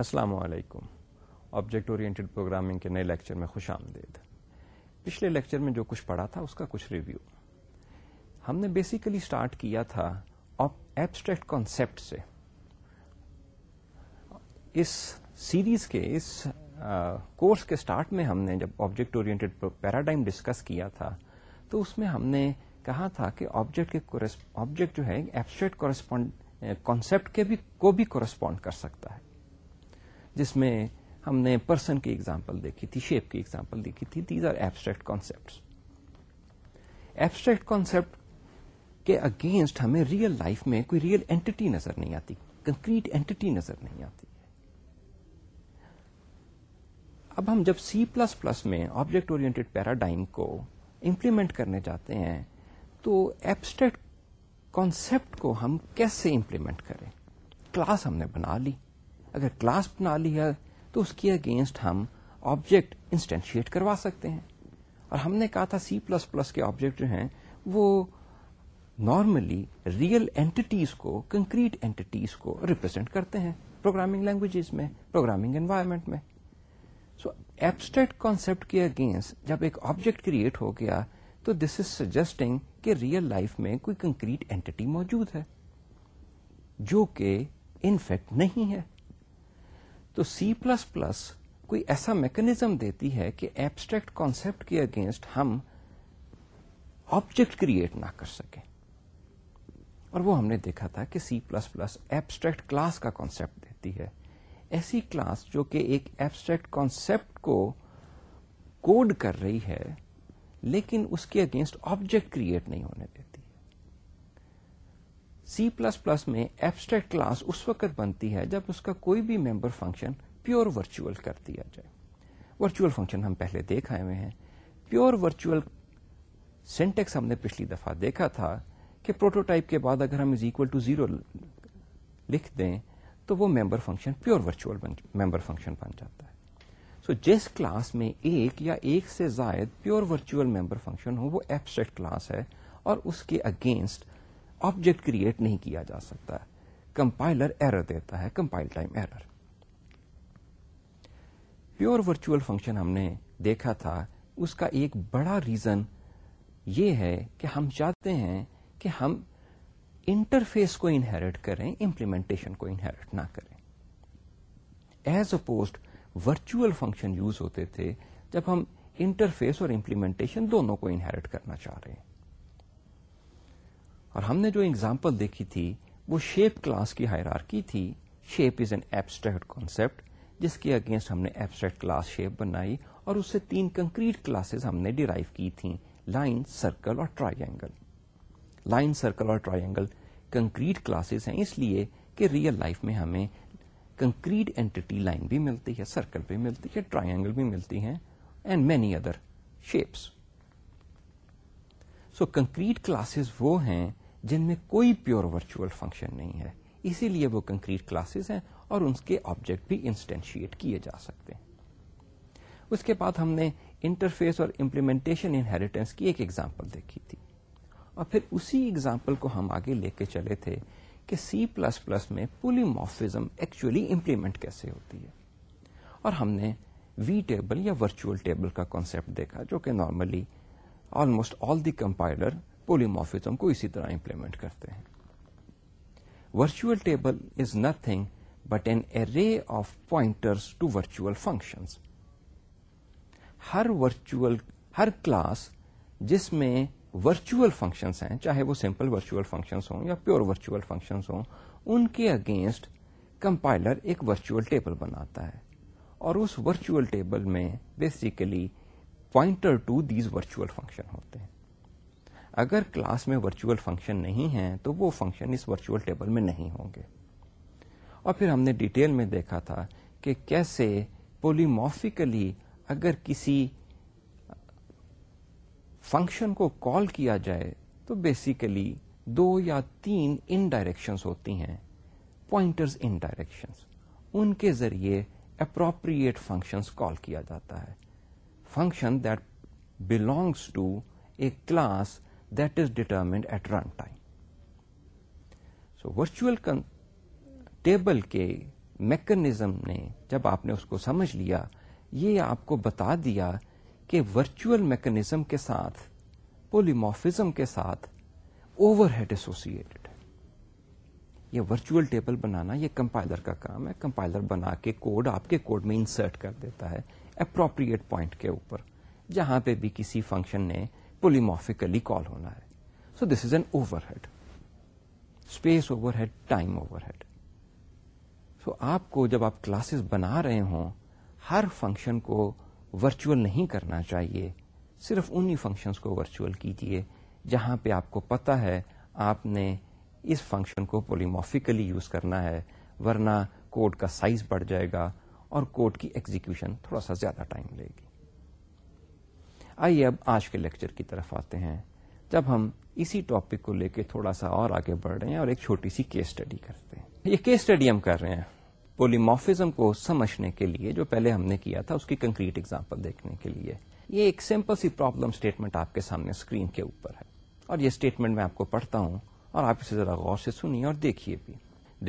السلام علیکم object programming کے نئے لیکچر میں خوش آمدید پچھلے لیکچر میں جو کچھ پڑھا تھا اس کا کچھ ریویو ہم نے بیسیکلی اسٹارٹ کیا تھا ایبسٹریکٹ کانسیپٹ سے اس سیریز کے اس کورس کے اسٹارٹ میں ہم نے جب آبجیکٹ پیراڈائم ڈسکس کیا تھا تو اس میں ہم نے کہا تھا کہ آبجیکٹ کے آبجیکٹ جو ہے ایبسٹریکٹ کانسیپٹ کے بھی کو بھی کورسپونڈ کر سکتا ہے جس میں ہم نے پرسن کی ایگزامپل دیکھی تھی شیپ کی ایگزامپل دیکھی تھی these are abstract concept abstract concept کے اگینسٹ ہمیں ریئل لائف میں کوئی ریئل اینٹی نظر نہیں آتی کنکریٹ اینٹی نظر نہیں آتی اب ہم جب سی پلس پلس میں آبجیکٹ پیراڈائم کو امپلیمنٹ کرنے جاتے ہیں تو ایبسٹریکٹ کانسپٹ کو ہم کیسے امپلیمنٹ کریں کلاس ہم نے بنا لی اگر کلاس بنا لی ہے تو اس کے اگینسٹ ہم آبجیکٹ انسٹینشیٹ کروا سکتے ہیں اور ہم نے کہا تھا سی پلس پلس کے آبجیکٹ جو ہیں وہ نارملی ریئل اینٹیز کو کنکریٹ اینٹیز کو ریپرزینٹ کرتے ہیں پروگرامنگ لینگویجز میں پروگرامنگ انوائرمنٹ میں سو ایبسٹریکٹ کانسپٹ کے اگینسٹ جب ایک آبجیکٹ کریٹ ہو گیا تو دس از سجیسٹنگ کہ ریئل لائف میں کوئی کنکریٹ اینٹی موجود ہے جو کہ انفیکٹ نہیں ہے تو سی پلس پلس کوئی ایسا میکنیزم دیتی ہے کہ ایبسٹریکٹ کانسیپٹ کے اگینسٹ ہم آبجیکٹ کریٹ نہ کر سکیں اور وہ ہم نے دیکھا تھا کہ C plus plus abstract class کا کانسیپٹ دیتی ہے ایسی کلاس جو کہ ایک ایبسٹریکٹ کانسیپٹ کو کوڈ کر رہی ہے لیکن اس کے اگینسٹ آبجیکٹ کریٹ نہیں ہونے دیتی سی پلس پلس میں ایبسٹریکٹ کلاس اس وقت بنتی ہے جب اس کا کوئی بھی ممبر فنکشن پیور ورچوئل کر دیا جائے ورچوئل فنکشن ہم پہلے دیکھ آئے ہوئے ہیں پیور ورچوئل سینٹیکس ہم نے پچھلی دفعہ دیکھا تھا کہ پروٹوٹائپ کے بعد اگر ہم از اکول ٹو زیرو لکھ دیں تو وہ member function pure virtual member function بن جاتا ہے سو so, جس کلاس میں ایک یا ایک سے زائد پیور ورچوئل ممبر فنکشن ہو وہ ایبسٹریکٹ کلاس ہے اور اس کے اگینسٹ آبجیکٹ کریٹ نہیں کیا جا سکتا کمپائلر ایرر دیتا ہے compile time error pure virtual function ہم نے دیکھا تھا اس کا ایک بڑا ریزن یہ ہے کہ ہم چاہتے ہیں کہ ہم انٹرفیس کو انہیریٹ کریں امپلیمنٹیشن کو انہیریٹ نہ کریں as a post function use ہوتے تھے جب ہم انٹرفیس اور امپلیمنٹیشن دونوں کو انہیریٹ کرنا چاہ رہے ہیں اور ہم نے جو اگزامپل دیکھی تھی وہ شیپ کلاس کی ہائرارکی تھی shape is an abstract concept جس کے اگینسٹ ہم نے ایبسٹریکٹ کلاس شیپ بنائی اور اس سے تین کنکریٹ کلاسز ہم نے ڈیرائیو کی تھیں لائن سرکل اور ٹرائیگل لائن سرکل اور اینگل کنکریٹ کلاسز ہیں اس لیے کہ ریئل لائف میں ہمیں کنکریٹ اینٹی لائن بھی ملتی ہے سرکل بھی ملتی ہے اینگل بھی ملتی ہیں and many other shapes so concrete classes وہ ہیں جن میں کوئی پیور ورچوئل فنکشن نہیں ہے اسی لیے وہ کنکریٹ کلاسز ہیں اور ان کے آبجیکٹ بھی انسٹینشیٹ کیے جا سکتے ہیں اس کے بعد ہم نے انٹرفیس اور امپلیمنٹیشن انہیریٹنس کی ایک ایگزامپل دیکھی تھی اور پھر اسی ایگزامپل کو ہم آگے لے کے چلے تھے کہ سی پلس پلس میں پولی مارفزم ایکچولی امپلیمنٹ کیسے ہوتی ہے اور ہم نے وی ٹیبل یا ورچوئل ٹیبل کا کانسیپٹ دیکھا جو کہ normally almost all the compiler poly کو اسی طرح امپلیمنٹ کرتے ہیں virtual table is nothing but an array of pointers to virtual function Hare virtual ہر کلاس جس میں ورچوئل فنکشنس ہیں چاہے وہ سمپل ورچوئل فنکشنس ہوں یا پیور ورچوئل فنکشنس ہوں ان کے اگینسٹ کمپائلر ایک ورچوئل ٹیبل بناتا ہے اور اس ورچوئل ٹیبل میں basically pointer to these virtual function ہوتے ہیں اگر کلاس میں ورچوئل فنکشن نہیں ہے تو وہ فنکشن اس ورچوئل ٹیبل میں نہیں ہوں گے اور پھر ہم نے ڈیٹیل میں دیکھا تھا کہ کیسے پولیموفیکلی اگر کسی فنکشن کو کال کیا جائے تو بیسیکلی دو یا تین ان ڈائریکشنس ہوتی ہیں پوائنٹرز ان ڈائریکشنس ان کے ذریعے اپروپریٹ فنکشنس کال کیا جاتا ہے function that belongs to a class table کے mechanism نے جب آپ نے اس کو سمجھ لیا یہ آپ کو بتا دیا کہ ورچوئل mechanism کے ساتھ پولیموفیزم کے ساتھ اوور ہیڈ ایسوسیڈ یہ ورچ ٹیبل بنانا یہ کمپائلر کا کام ہے کمپائلر بنا کے کوڈ آپ کے کوڈ میں انسرٹ کر دیتا ہے اپروپریٹ پوائنٹ کے اوپر جہاں پہ بھی کسی فنکشن نے پولیموفکلی کال ہونا ہے so this is an overhead space overhead time overhead so آپ کو جب آپ کلاسز بنا رہے ہوں ہر فنکشن کو ورچوئل نہیں کرنا چاہیے صرف انہیں فنکشنس کو ورچوئل کیجیے جہاں پہ آپ کو پتا ہے آپ نے اس فنکشن کو پولیموفکلی یوز کرنا ہے ورنہ کوڈ کا سائز بڑھ جائے گا اور کوڈ کی ایگزیکیوشن تھوڑا سا زیادہ ٹائم لے گی آئیے اب آج کے لیکچر کی طرف آتے ہیں جب ہم اسی ٹاپک کو لے کے تھوڑا سا اور آگے بڑھ رہے ہیں اور ایک چھوٹی سی کیس اسٹڈی کرتے ہیں یہ کیس اسٹڈی ہم کر رہے ہیں پولیموفیزم کو سمجھنے کے لیے جو پہلے ہم نے کیا تھا اس کی کنکریٹ ایگزامپل دیکھنے کے لیے یہ ایک سمپل سی پرابلم اسٹیٹمنٹ آپ کے سامنے اسکرین کے اوپر ہے اور یہ اسٹیٹمنٹ میں آپ کو پڑھتا ہوں اور آپ اسے ذرا غور سے سنیے اور دیکھیے بھی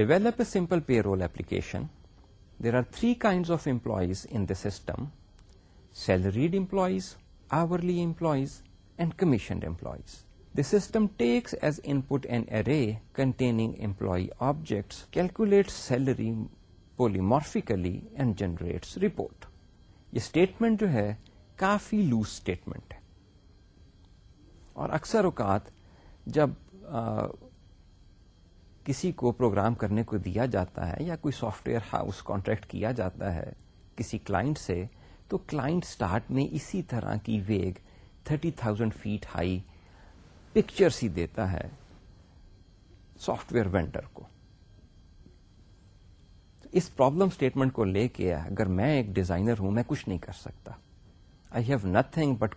develop simple payroll application there are three kind of employees in the system salaried employees hourly employees and commissioned employees. The system takes as input an array containing employee objects, calculates salary polymorphically and generates report. یہ statement جو ہے کافی loose statement ہے اور اکثر اوقات جب آ, کسی کو پروگرام کرنے کو دیا جاتا ہے یا کوئی سافٹ ویئر ہاؤس کانٹریکٹ کیا جاتا ہے کسی کلائنٹ سے تو کلائنٹ اسٹارٹ میں اسی طرح کی vague thirty thousand feet high picture سی دیتا ہے سافٹ ویئر وینڈر کو اس پرابلم اسٹیٹمنٹ کو لے کے اگر میں ایک ڈیزائنر ہوں میں کچھ نہیں کر سکتا I have nothing but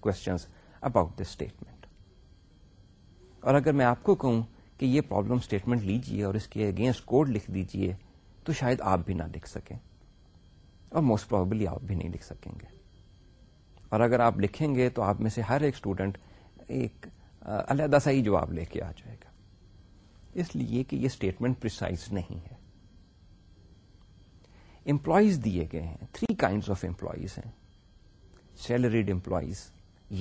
questions about this statement اور اگر میں آپ کو کہوں کہ یہ پرابلم اسٹیٹمنٹ لیجیے اور اس کے اگینسٹ کوڈ لکھ دیجیے تو شاید آپ بھی نہ لکھ سکیں اور موسٹ پرابلی آپ بھی نہیں لکھ سکیں گے اور اگر آپ لکھیں گے تو آپ میں سے ہر ایک اسٹوڈنٹ ایک علیحدہ سا ہی جواب لے کے آ جائے گا اس لیے کہ یہ اسٹیٹمنٹ پرسائز نہیں ہے امپلائیز دیے گئے ہیں تھری کائنڈس آف امپلائیز ہیں سیلریڈ امپلائیز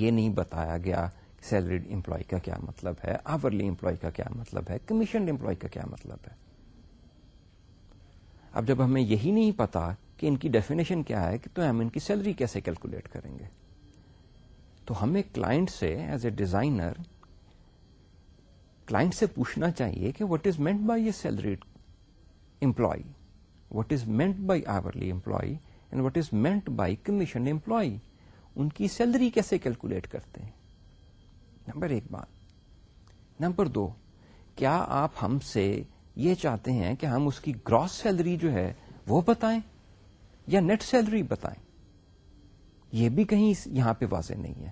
یہ نہیں بتایا گیا کہ سیلریڈ امپلائی کا کیا مطلب ہے آورلی امپلائی کا کیا مطلب ہے کمیشنڈ امپلائی کا کیا مطلب ہے اب جب ہمیں یہی نہیں پتا کہ ان کی ڈیفینیشن کیا ہے کہ تو ہم ان کی سیلری کیسے کیلکولیٹ کریں گے تو ہمیں کلائنٹ سے ایز اے ڈیزائنر کلائنٹ سے پوچھنا چاہیے کہ what is meant by a salary employee what is meant by hourly employee and what is meant by commission employee ان کی سیلری کیسے کیلکولیٹ کرتے ہیں نمبر ایک بات نمبر دو کیا آپ ہم سے یہ چاہتے ہیں کہ ہم اس کی گراس سیلری جو ہے وہ بتائیں یا نیٹ سیلری بتائیں یہ بھی کہیں یہاں پہ واضح نہیں ہے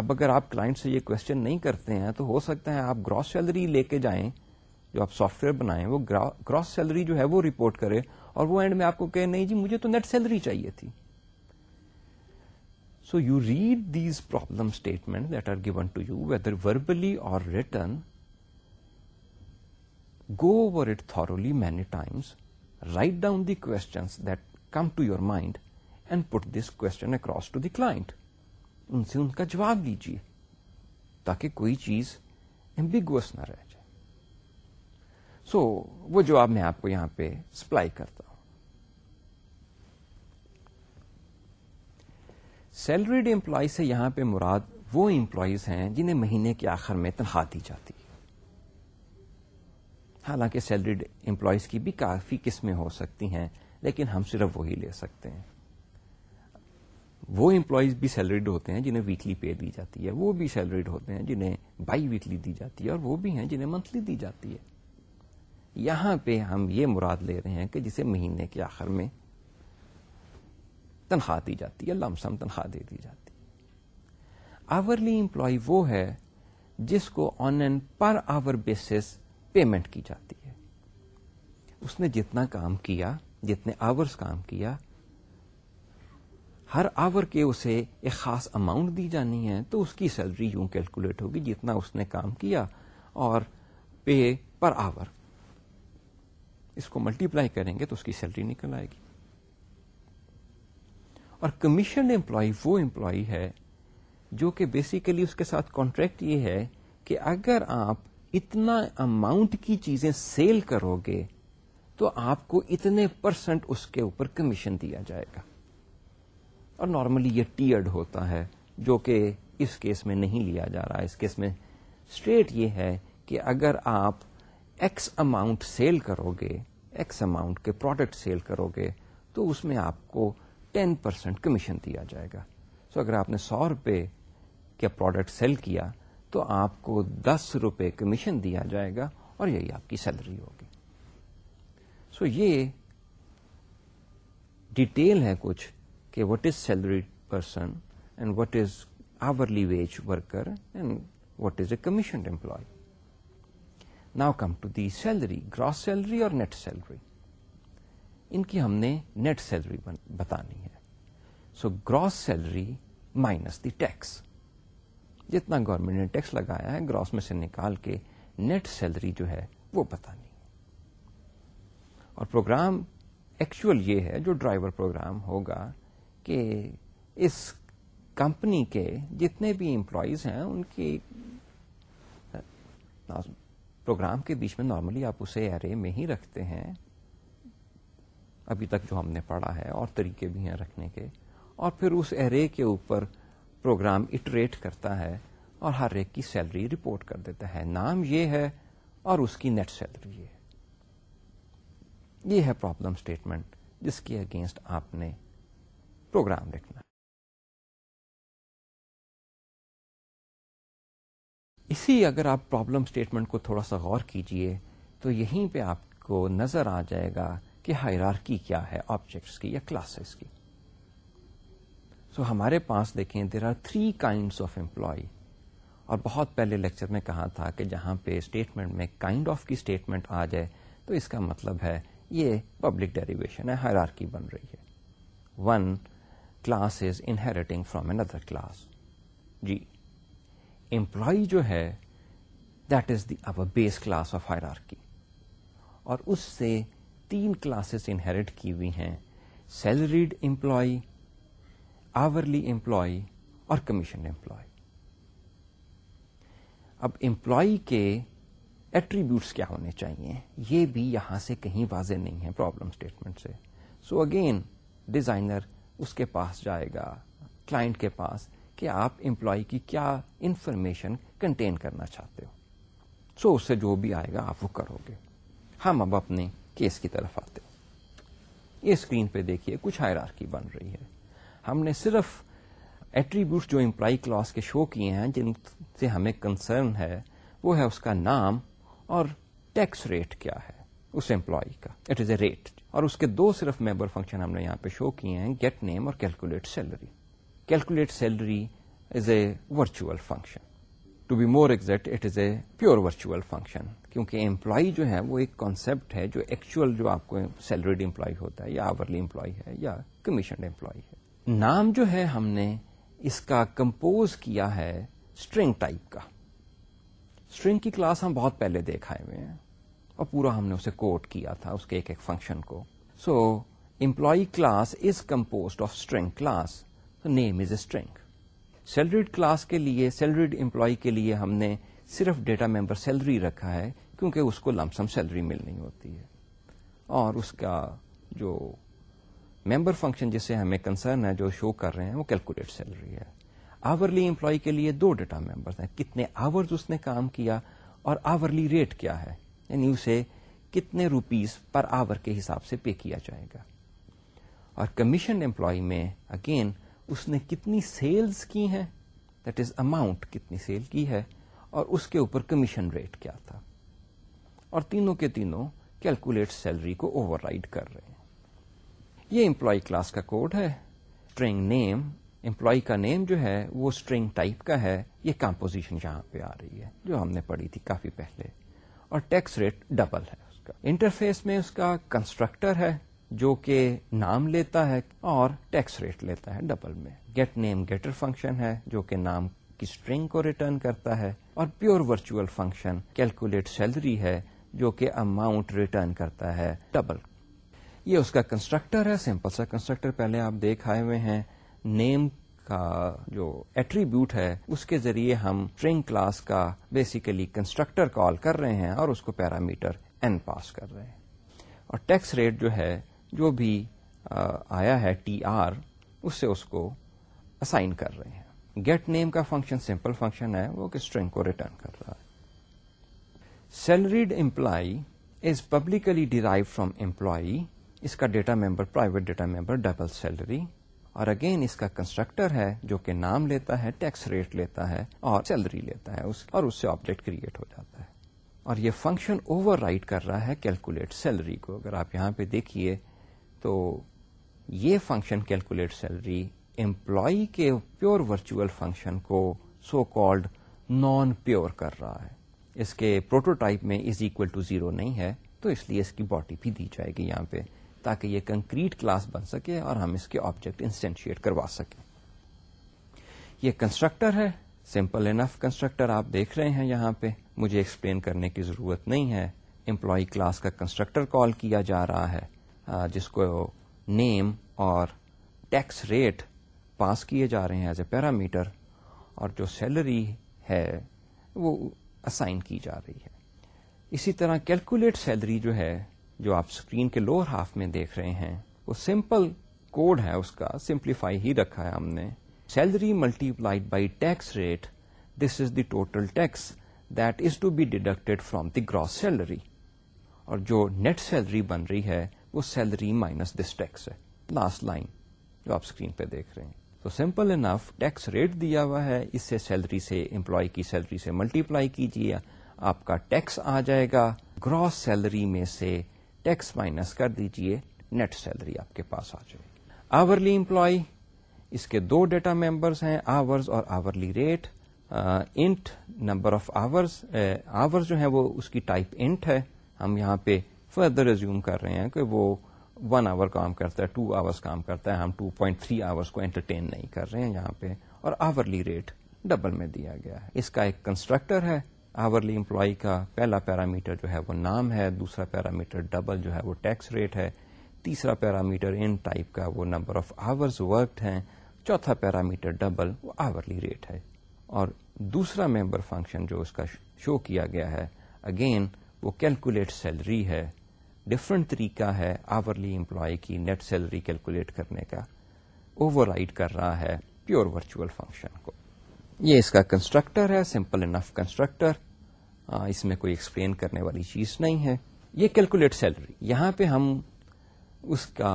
اب اگر آپ کلائنٹ سے یہ کوشچن نہیں کرتے ہیں تو ہو سکتا ہے آپ گراس سیلری لے کے جائیں جو آپ سافٹ ویئر بنائیں وہ گراس سیلری جو ہے وہ رپورٹ کرے اور وہ اینڈ میں آپ کو کہے نہیں جی مجھے تو نیٹ سیلری چاہیے تھی so you read these problem statement that are given to you whether verbally or written go over it thoroughly many times write down the questions that come to your mind and put this question across to the client ان سے ان کا جواب دیجیے تاکہ کوئی چیز ambiguous نہ رہ جائے سو so, وہ جواب میں آپ کو یہاں پہ سپلائی کرتا ہوں سیلریڈ امپلائی سے یہاں پہ مراد وہ امپلائیز ہیں جنہیں مہینے کے آخر میں تنخواہ دی جاتی ہے حالانکہ سیلریڈ امپلائیز کی بھی کافی قسمیں ہو سکتی ہیں لیکن ہم صرف وہی لے سکتے ہیں وہ امپلائیز بھی سیلریڈ ہوتے ہیں جنہیں ویکلی پے دی جاتی ہے وہ بھی سیلریڈ ہوتے ہیں جنہیں بائی ویکلی دی جاتی ہے اور وہ بھی ہیں جنہیں منتھلی دی جاتی ہے یہاں پہ ہم یہ مراد لے رہے ہیں کہ جسے مہینے کے آخر میں تنخواہ دی جاتی ہے لمسم تنخواہ دے دی جاتی آورلی امپلائی وہ ہے جس کو on and per hour basis payment کی جاتی ہے اس نے جتنا کام کیا جتنے آور کام کیا ہر آور کے اسے ایک خاص اماؤنٹ دی جانی ہے تو اس کی سیلری یوں کیلکولیٹ ہوگی جتنا اس نے کام کیا اور پے پر آور اس کو ملٹیپلائی کریں گے تو اس کی سیلری نکل آئے گی اور کمیشن امپلائی وہ امپلائی ہے جو کہ بیسیکلی اس کے ساتھ کانٹریکٹ یہ ہے کہ اگر آپ اتنا اماؤنٹ کی چیزیں سیل کرو گے تو آپ کو اتنے پرسنٹ اس کے اوپر کمیشن دیا جائے گا اور نارملی یہ ٹیئرڈ ہوتا ہے جو کہ اس کیس میں نہیں لیا جا رہا اس کیس میں اسٹریٹ یہ ہے کہ اگر آپ ایکس اماؤنٹ سیل کرو گے ایکس اماؤنٹ کے پروڈکٹ سیل کرو گے تو اس میں آپ کو ٹین پرسینٹ کمیشن دیا جائے گا سو so اگر آپ نے سو روپے کا پروڈکٹ سیل کیا تو آپ کو دس روپے کمیشن دیا جائے گا اور یہی آپ کی سیلری ہوگی سو so یہ ڈیٹیل ہے کچھ کہ what is salary person and what is hourly wage worker and what is a commission employee now come to the salary gross salary اور نیٹ سیلری ان کی ہم نے نیٹ سیلری بتانی ہے so gross salary minus the tax جتنا government نے tax لگایا ہے گراس میں سے نکال کے نیٹ سیلری جو ہے وہ پتا نہیں اور پروگرام ایکچوئل یہ ہے جو ڈرائیور پروگرام ہوگا کہ اس کمپنی کے جتنے بھی امپلائیز ہیں ان کی پروگرام کے بیچ میں نارملی آپ اسے ایرے میں ہی رکھتے ہیں ابھی تک جو ہم نے پڑھا ہے اور طریقے بھی ہیں رکھنے کے اور پھر اس ایرے کے اوپر پروگرام اٹریٹ کرتا ہے اور ہر ایک کی سیلری رپورٹ کر دیتا ہے نام یہ ہے اور اس کی نیٹ سیلری یہ ہے یہ ہے پرابلم اسٹیٹمنٹ جس کے اگینسٹ آپ نے پروگرام لکھنا اسی اگر آپ پرابلم اسٹیٹمنٹ کو تھوڑا سا غور کیجئے تو یہیں پہ آپ کو نظر آ جائے گا کہ ہائرارکی کیا ہے آبجیکٹس کی یا کلاسز کی سو ہمارے پاس دیکھیں there are three kinds of employee اور بہت پہلے لیکچر میں کہا تھا کہ جہاں پہ اسٹیٹمنٹ میں کائنڈ آف کی اسٹیٹمنٹ آ جائے تو اس کا مطلب ہے یہ پبلک ڈیریویشن ہے ہر بن رہی ہے one class class is inheriting from another G employee جو ہے that is the over base class of ہر اور اس سے تین کلاسز انہیریٹ کی ہوئی ہیں سیلریڈ امپلائی آورلی امپلائی اور کمیشن امپلائی اب امپلائی کے ایٹریبیوٹس کیا ہونے چاہیے یہ بھی یہاں سے کہیں واضح نہیں ہے پرابلم اسٹیٹمنٹ سے سو اگین ڈیزائنر اس کے پاس جائے گا کلائنٹ کے پاس کہ آپ امپلائی کی کیا انفارمیشن کنٹین کرنا چاہتے ہو سو so, اس سے جو بھی آئے گا آپ وہ کرو گے ہم اب اپنے کیس کی طرف آتے ہیں یہ اسکرین پہ دیکھیے کچھ ہائرارکی بن رہی ہے ہم نے صرف ایٹریبیوٹس جو امپلائی کلاس کے شو کیے ہیں جن سے ہمیں کنسرن ہے وہ ہے اس کا نام اور ٹیکس ریٹ کیا ہے اس امپلائی کا اٹ از اے ریٹ اور اس کے دو صرف ممبر فنکشن ہم نے یہاں پہ شو کیے ہیں گیٹ نیم اور calculate salary calculate salary is a virtual function to be more exact it is a pure virtual function کیونکہ امپلائی جو ہے وہ ایک کانسپٹ ہے جو ایکچوئل جو آپ کو سیلریڈ امپلائی ہوتا ہے یا آورلی امپلائی ہے یا کمیشنڈ امپلائی ہے نام جو ہے ہم نے اس کا کمپوز کیا ہے اسٹرنگ ٹائپ کا اسٹرنگ کی کلاس ہم بہت پہلے دیکھا ہوئے ہیں اور پورا ہم نے اسے کوٹ کیا تھا اس کے ایک ایک فنکشن کو so employee class is compose of string class name is a string salaried class کے لیے سیلریڈ امپلائی کے لیے ہم نے صرف ڈیٹا ممبر سیلری رکھا ہے کیونکہ اس کو لمسم سیلری ملنی ہوتی ہے اور اس کا جو ممبر فنکشن جس سے ہمیں کنسرن ہے جو شو کر رہے ہیں وہ کیلکولیٹ سیلری ہے آورلی امپلائی کے لیے دو ڈیٹا ممبرس ہیں کتنے آورز اس نے کام کیا اور آورلی ریٹ کیا ہے یعنی اسے کتنے روپیز پر آور کے حساب سے پے کیا جائے گا اور کمیشن امپلائی میں اگین اس نے کتنی سیلز کی ہیں دیٹ از اماؤنٹ کتنی سیل کی ہے اور اس کے اوپر کمیشن ریٹ کیا تھا اور تینوں کے تینوں کیلکولیٹ سیلری کو اوور رائڈ کر رہے ہیں یہ امپلائی کلاس کا کوڈ ہے اسٹرنگ نیم امپلائی کا نیم جو ہے وہ اسٹرنگ ٹائپ کا ہے یہ کمپوزیشن یہاں پہ آ رہی ہے جو ہم نے پڑھی تھی کافی پہلے اور ٹیکس ریٹ ڈبل ہے اس کا انٹرفیس میں اس کا کنسٹرکٹر ہے جو کہ نام لیتا ہے اور ٹیکس ریٹ لیتا ہے ڈبل میں گیٹ نیم گیٹر فنکشن ہے جو کہ نام کی اسٹرنگ کو ریٹرن کرتا ہے اور pure virtual function calculate salary ہے جو کہ اماؤنٹ ریٹرن کرتا ہے ڈبل یہ اس کا کنسٹرکٹر ہے سمپل سا کنسٹرکٹر پہلے آپ دیکھ آئے ہوئے ہیں نیم کا جو ایٹریبیوٹ ہے اس کے ذریعے ہم اسٹرنگ کلاس کا بیسیکلی کنسٹرکٹر کال کر رہے ہیں اور اس کو پیرامیٹر این پاس کر رہے ہیں اور ٹیکس ریٹ جو ہے جو بھی آیا ہے ٹی آر اس سے اس کو اسائن کر رہے ہیں گیٹ نیم کا فنکشن سمپل فنکشن ہے وہ کہ اسٹرنگ کو ریٹرن کر رہا ہے salaried employee is publicly derive from employee اس کا data member private data member double salary اور اگین اس کا کنسٹرکٹر ہے جو کہ نام لیتا ہے ٹیکس ریٹ لیتا ہے اور سیلری لیتا ہے اس اور اس سے آبجیکٹ کریٹ ہو جاتا ہے اور یہ فنکشن اوور رائٹ کر رہا ہے کیلکولیٹ سیلری کو اگر آپ یہاں پہ دیکھیے تو یہ فنکشن کیلکولیٹ سیلری امپلائی کے پیور ورچوئل فنکشن کو سو کالڈ نان پیور کر رہا ہے اس کے پروٹوٹائپ میں از اکول ٹو زیرو نہیں ہے تو اس لیے اس کی باڈی بھی دی جائے گی یہاں پہ تاکہ یہ کنکریٹ کلاس بن سکے اور ہم اس کے آبجیکٹ انسٹینشیٹ کروا سکیں یہ کنسٹرکٹر ہے سمپل انف کنسٹرکٹر آپ دیکھ رہے ہیں یہاں پہ مجھے ایکسپلین کرنے کی ضرورت نہیں ہے امپلائی کلاس کا کنسٹرکٹر کال کیا جا رہا ہے جس کو نیم اور ٹیکس ریٹ پاس کیے جا رہے ہیں ایز اے پیرامیٹر اور جو سیلری ہے وہ اسائن کی جا رہی ہے اسی طرح کیلکولیٹ سیلری جو ہے جو آپ اسکرین کے لوور ہاف میں دیکھ رہے ہیں وہ سمپل کوڈ ہے اس کا سمپلیفائی ہی رکھا ہے ہم نے salary multiplied by tax rate this is the total tax that is to be deducted from the gross salary اور جو نیٹ سیلری بن رہی ہے وہ سیلری مائنس دس ٹیکس ہے لاسٹ لائن جو آپ اسکرین پہ دیکھ رہے ہیں تو سمپل انف ٹیکس ریٹ دیا ہوا ہے اس سے سیلری سے امپلائی کی سیلری سے ملٹی پلائی کیجیے آپ کا ٹیکس آ جائے گا گراس سیلری میں سے ٹیکس مائنس کر دیجئے نیٹ سیلری آپ کے پاس آ جائے آورلی امپلائی اس کے دو ڈیٹا ممبرس ہیں آورز اور hourly rate int number of hours hours جو ہے وہ اس کی ٹائپ انٹ ہے ہم یہاں پہ فردر ریزیوم کر رہے ہیں کہ وہ ون آور کام کرتا ہے ٹو آورس کام کرتا ہے ہم ٹو پوائنٹ تھری کو انٹرٹین نہیں کر رہے ہیں یہاں پہ اور آورلی ریٹ ڈبل میں دیا گیا ہے اس کا ایک کنسٹرکٹر ہے آورلی امپلائی کا پہلا پیرامیٹر جو ہے وہ نام ہے دوسرا پیرامیٹر ڈبل جو ہے وہ ٹیکس ریٹ ہے تیسرا پیرامیٹر ان ٹائپ کا وہ نمبر آف ورکڈ ہیں چوتھا پیرامیٹر ڈبل وہ آورلی ریٹ ہے اور دوسرا ممبر فنکشن جو اس کا شو کیا گیا ہے اگین وہ کیلکولیٹ سیلری ہے ڈفرنٹ طریقہ ہے آورلی امپلائی کی نیٹ سیلری کیلکولیٹ کرنے کا اوور کر رہا ہے پیور ورچوئل فنکشن کو یہ اس کا کنسٹرکٹر ہے سمپل انف کنسٹرکٹر اس میں کوئی ایکسپلین کرنے والی چیز نہیں ہے یہ کیلکولیٹ سیلری یہاں پہ ہم اس کا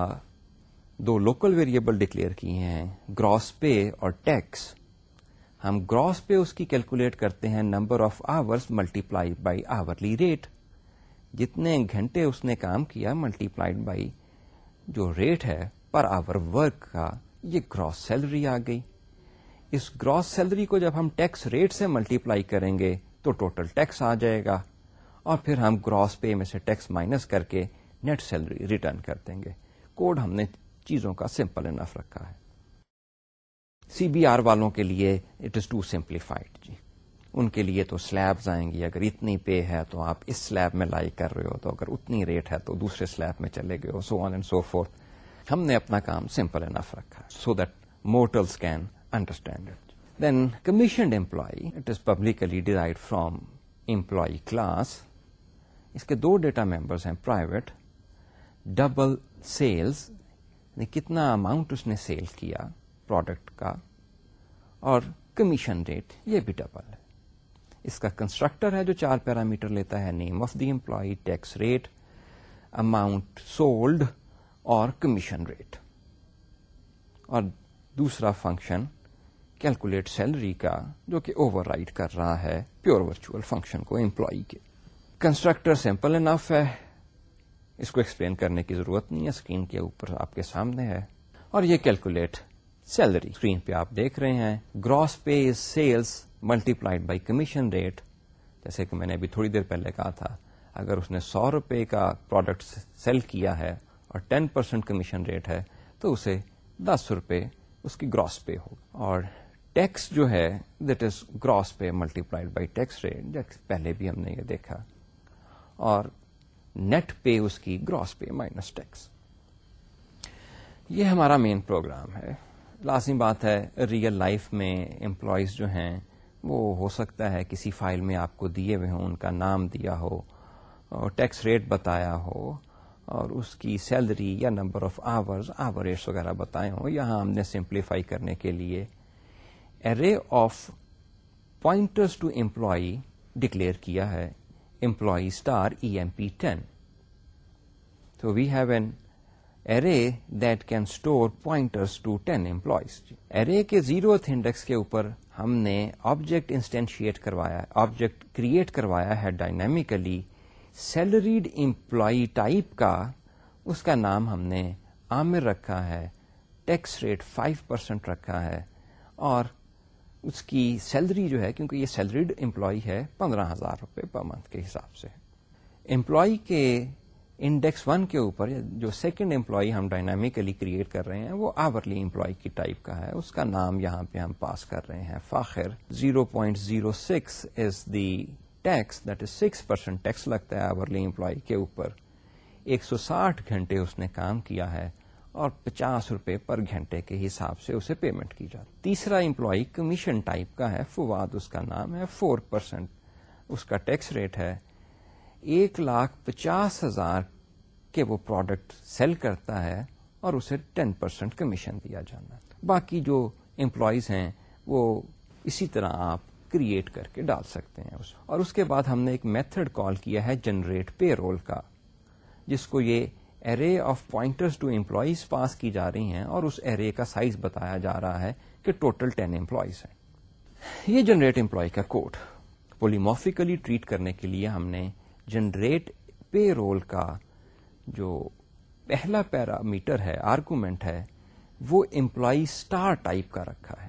دو لوکل ویریبل ڈکلیئر کیے ہیں گراس پے اور ٹیکس ہم گراس پے اس کی کیلکولیٹ کرتے ہیں number of hours multiply by hourly rate جتنے گھنٹے اس نے کام کیا ملٹی پلائڈ بائی جو ریٹ ہے پر آور ورک کا یہ گراس سیلری آ گئی اس گراس سیلری کو جب ہم ٹیکس ریٹ سے ملٹیپلائی کریں گے تو ٹوٹل ٹیکس آ جائے گا اور پھر ہم گراس پے میں سے ٹیکس مائنس کر کے نیٹ سیلری ریٹرن کر دیں گے کوڈ ہم نے چیزوں کا سمپل انف رکھا ہے سی بی آر والوں کے لیے اٹ از ٹو سمپلیفائڈ جی ان کے لیے تو سلیبز آئیں گی اگر اتنی پے ہے تو آپ اس سلیب میں لائی کر رہے ہو تو اگر اتنی ریٹ ہے تو دوسرے سلیب میں چلے گئے ہو سو آن اینڈ سو فورتھ ہم نے اپنا کام سمپل انف رکھا so that mortal can understand then commissioned employee it publicly divide from employee class اس کے دو ڈیٹا ممبرس ہیں پرائیویٹ ڈبل سیلس کتنا اماؤنٹ اس نے سیل کیا پروڈکٹ کا اور کمیشن ریٹ یہ بھی ڈبل ہے اس کا کنسٹرکٹر ہے جو چار پیرامیٹر لیتا ہے name of the employee tax rate amount sold اور کمیشن ریٹ اور دوسرا فنکشن کیلکولیٹ سیلری کا جو کہ اوور رائڈ کر رہا ہے پیور ورچوئل فنکشن کو امپلائی کے کنسٹرکٹر سمپل انف ہے اس کو ایکسپلین کرنے کی ضرورت نہیں ہے اسکرین کے اوپر آپ کے سامنے ہے اور یہ کیلکولیٹ سیلری اسکرین پہ آپ دیکھ رہے ہیں gross pay sales multiplied by commission rate جیسے کہ میں نے ابھی تھوڑی دیر پہلے کہا تھا اگر اس نے سو روپے کا پروڈکٹ سیل کیا ہے اور ٹین پرسینٹ کمیشن ریٹ ہے تو اسے دس روپے اس کی گراس پے ہوگا اور ٹیکس جو ہے that is gross pay multiplied by tax rate پہلے بھی ہم نے یہ دیکھا اور نیٹ پے اس کی گراس پے مائنس ٹیکس یہ ہمارا مین پروگرام ہے لازمی بات ہے ریئل لائف میں امپلائیز جو ہیں وہ ہو سکتا ہے کسی فائل میں آپ کو دیے ہوئے ہوں ان کا نام دیا ہو ٹیکس ریٹ بتایا ہو اور اس کی سیلری یا نمبر آف آور آوریٹ وغیرہ بتائے ہوں یہاں ہم نے سمپلیفائی کرنے کے لیے array of pointers to employee declare کیا ہے employee star E M P ten تو we have an array that can store to ten employees array کے زیرو انڈیکس کے اوپر ہم نے آبجیکٹ انسٹینشیٹ کروایا آبجیکٹ کریٹ کروایا ہے ڈائنامیکلی سیلریڈ امپلائی ٹائپ کا اس کا نام ہم نے عامر رکھا ہے ٹیکس ریٹ 5% رکھا ہے اور اس کی سیلری جو ہے کیونکہ یہ سیلریڈ امپلائی ہے پندرہ ہزار روپے پر منتھ کے حساب سے امپلائی کے انڈیکس ون کے اوپر جو سیکنڈ امپلائی ہم ڈائنامیکلی کریٹ کر رہے ہیں وہ آورلی امپلائی کی ٹائپ کا ہے اس کا نام یہاں پہ ہم پاس کر رہے ہیں فاخر zero point zero six is the tax that is six percent tax لگتا ہے آورلی امپلائی کے اوپر ایک سو ساٹھ گھنٹے اس نے کام کیا ہے اور پچاس روپے پر گھنٹے کے حساب سے اسے پیمنٹ کی جاتی تیسرا امپلائی کمیشن ٹائپ کا ہے فواد اس کا نام ہے فور پرسینٹ اس کا ٹیکس ریٹ ہے ایک لاکھ پچاس ہزار کے وہ پروڈکٹ سیل کرتا ہے اور اسے ٹین پرسینٹ کمیشن دیا جانا باقی جو امپلائیز ہیں وہ اسی طرح آپ کریٹ کر کے ڈال سکتے ہیں اس اور اس کے بعد ہم نے ایک میتھڈ کال کیا ہے جنریٹ پے رول کا جس کو یہ array of pointers to employees pass کی جا رہی ہیں اور اس ارے کا سائز بتایا جا رہا ہے کہ ٹوٹل ٹین امپلائیز ہیں یہ جنریٹ امپلائی کا کوڈ پولیموفیکلی ٹریٹ کرنے کے لیے ہم نے جنریٹ پے رول کا جو پہلا پیرامیٹر ہے آرگومینٹ ہے وہ امپلائی اسٹار ٹائپ کا رکھا ہے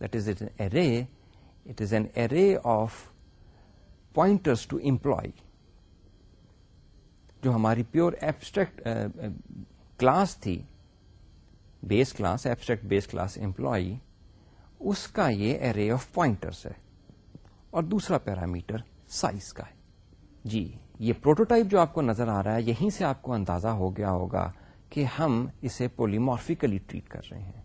that is it array it is an array of pointers to employee جو ہماری pure abstract abstract class class class تھی بیس بیس امپلائی اس کا یہ ارے آف پوائنٹرس ہے اور دوسرا پیرامیٹر سائز کا ہے جی یہ پروٹوٹائپ جو آپ کو نظر آ رہا ہے یہیں سے آپ کو اندازہ ہو گیا ہوگا کہ ہم اسے پولیمارفیکلی ٹریٹ کر رہے ہیں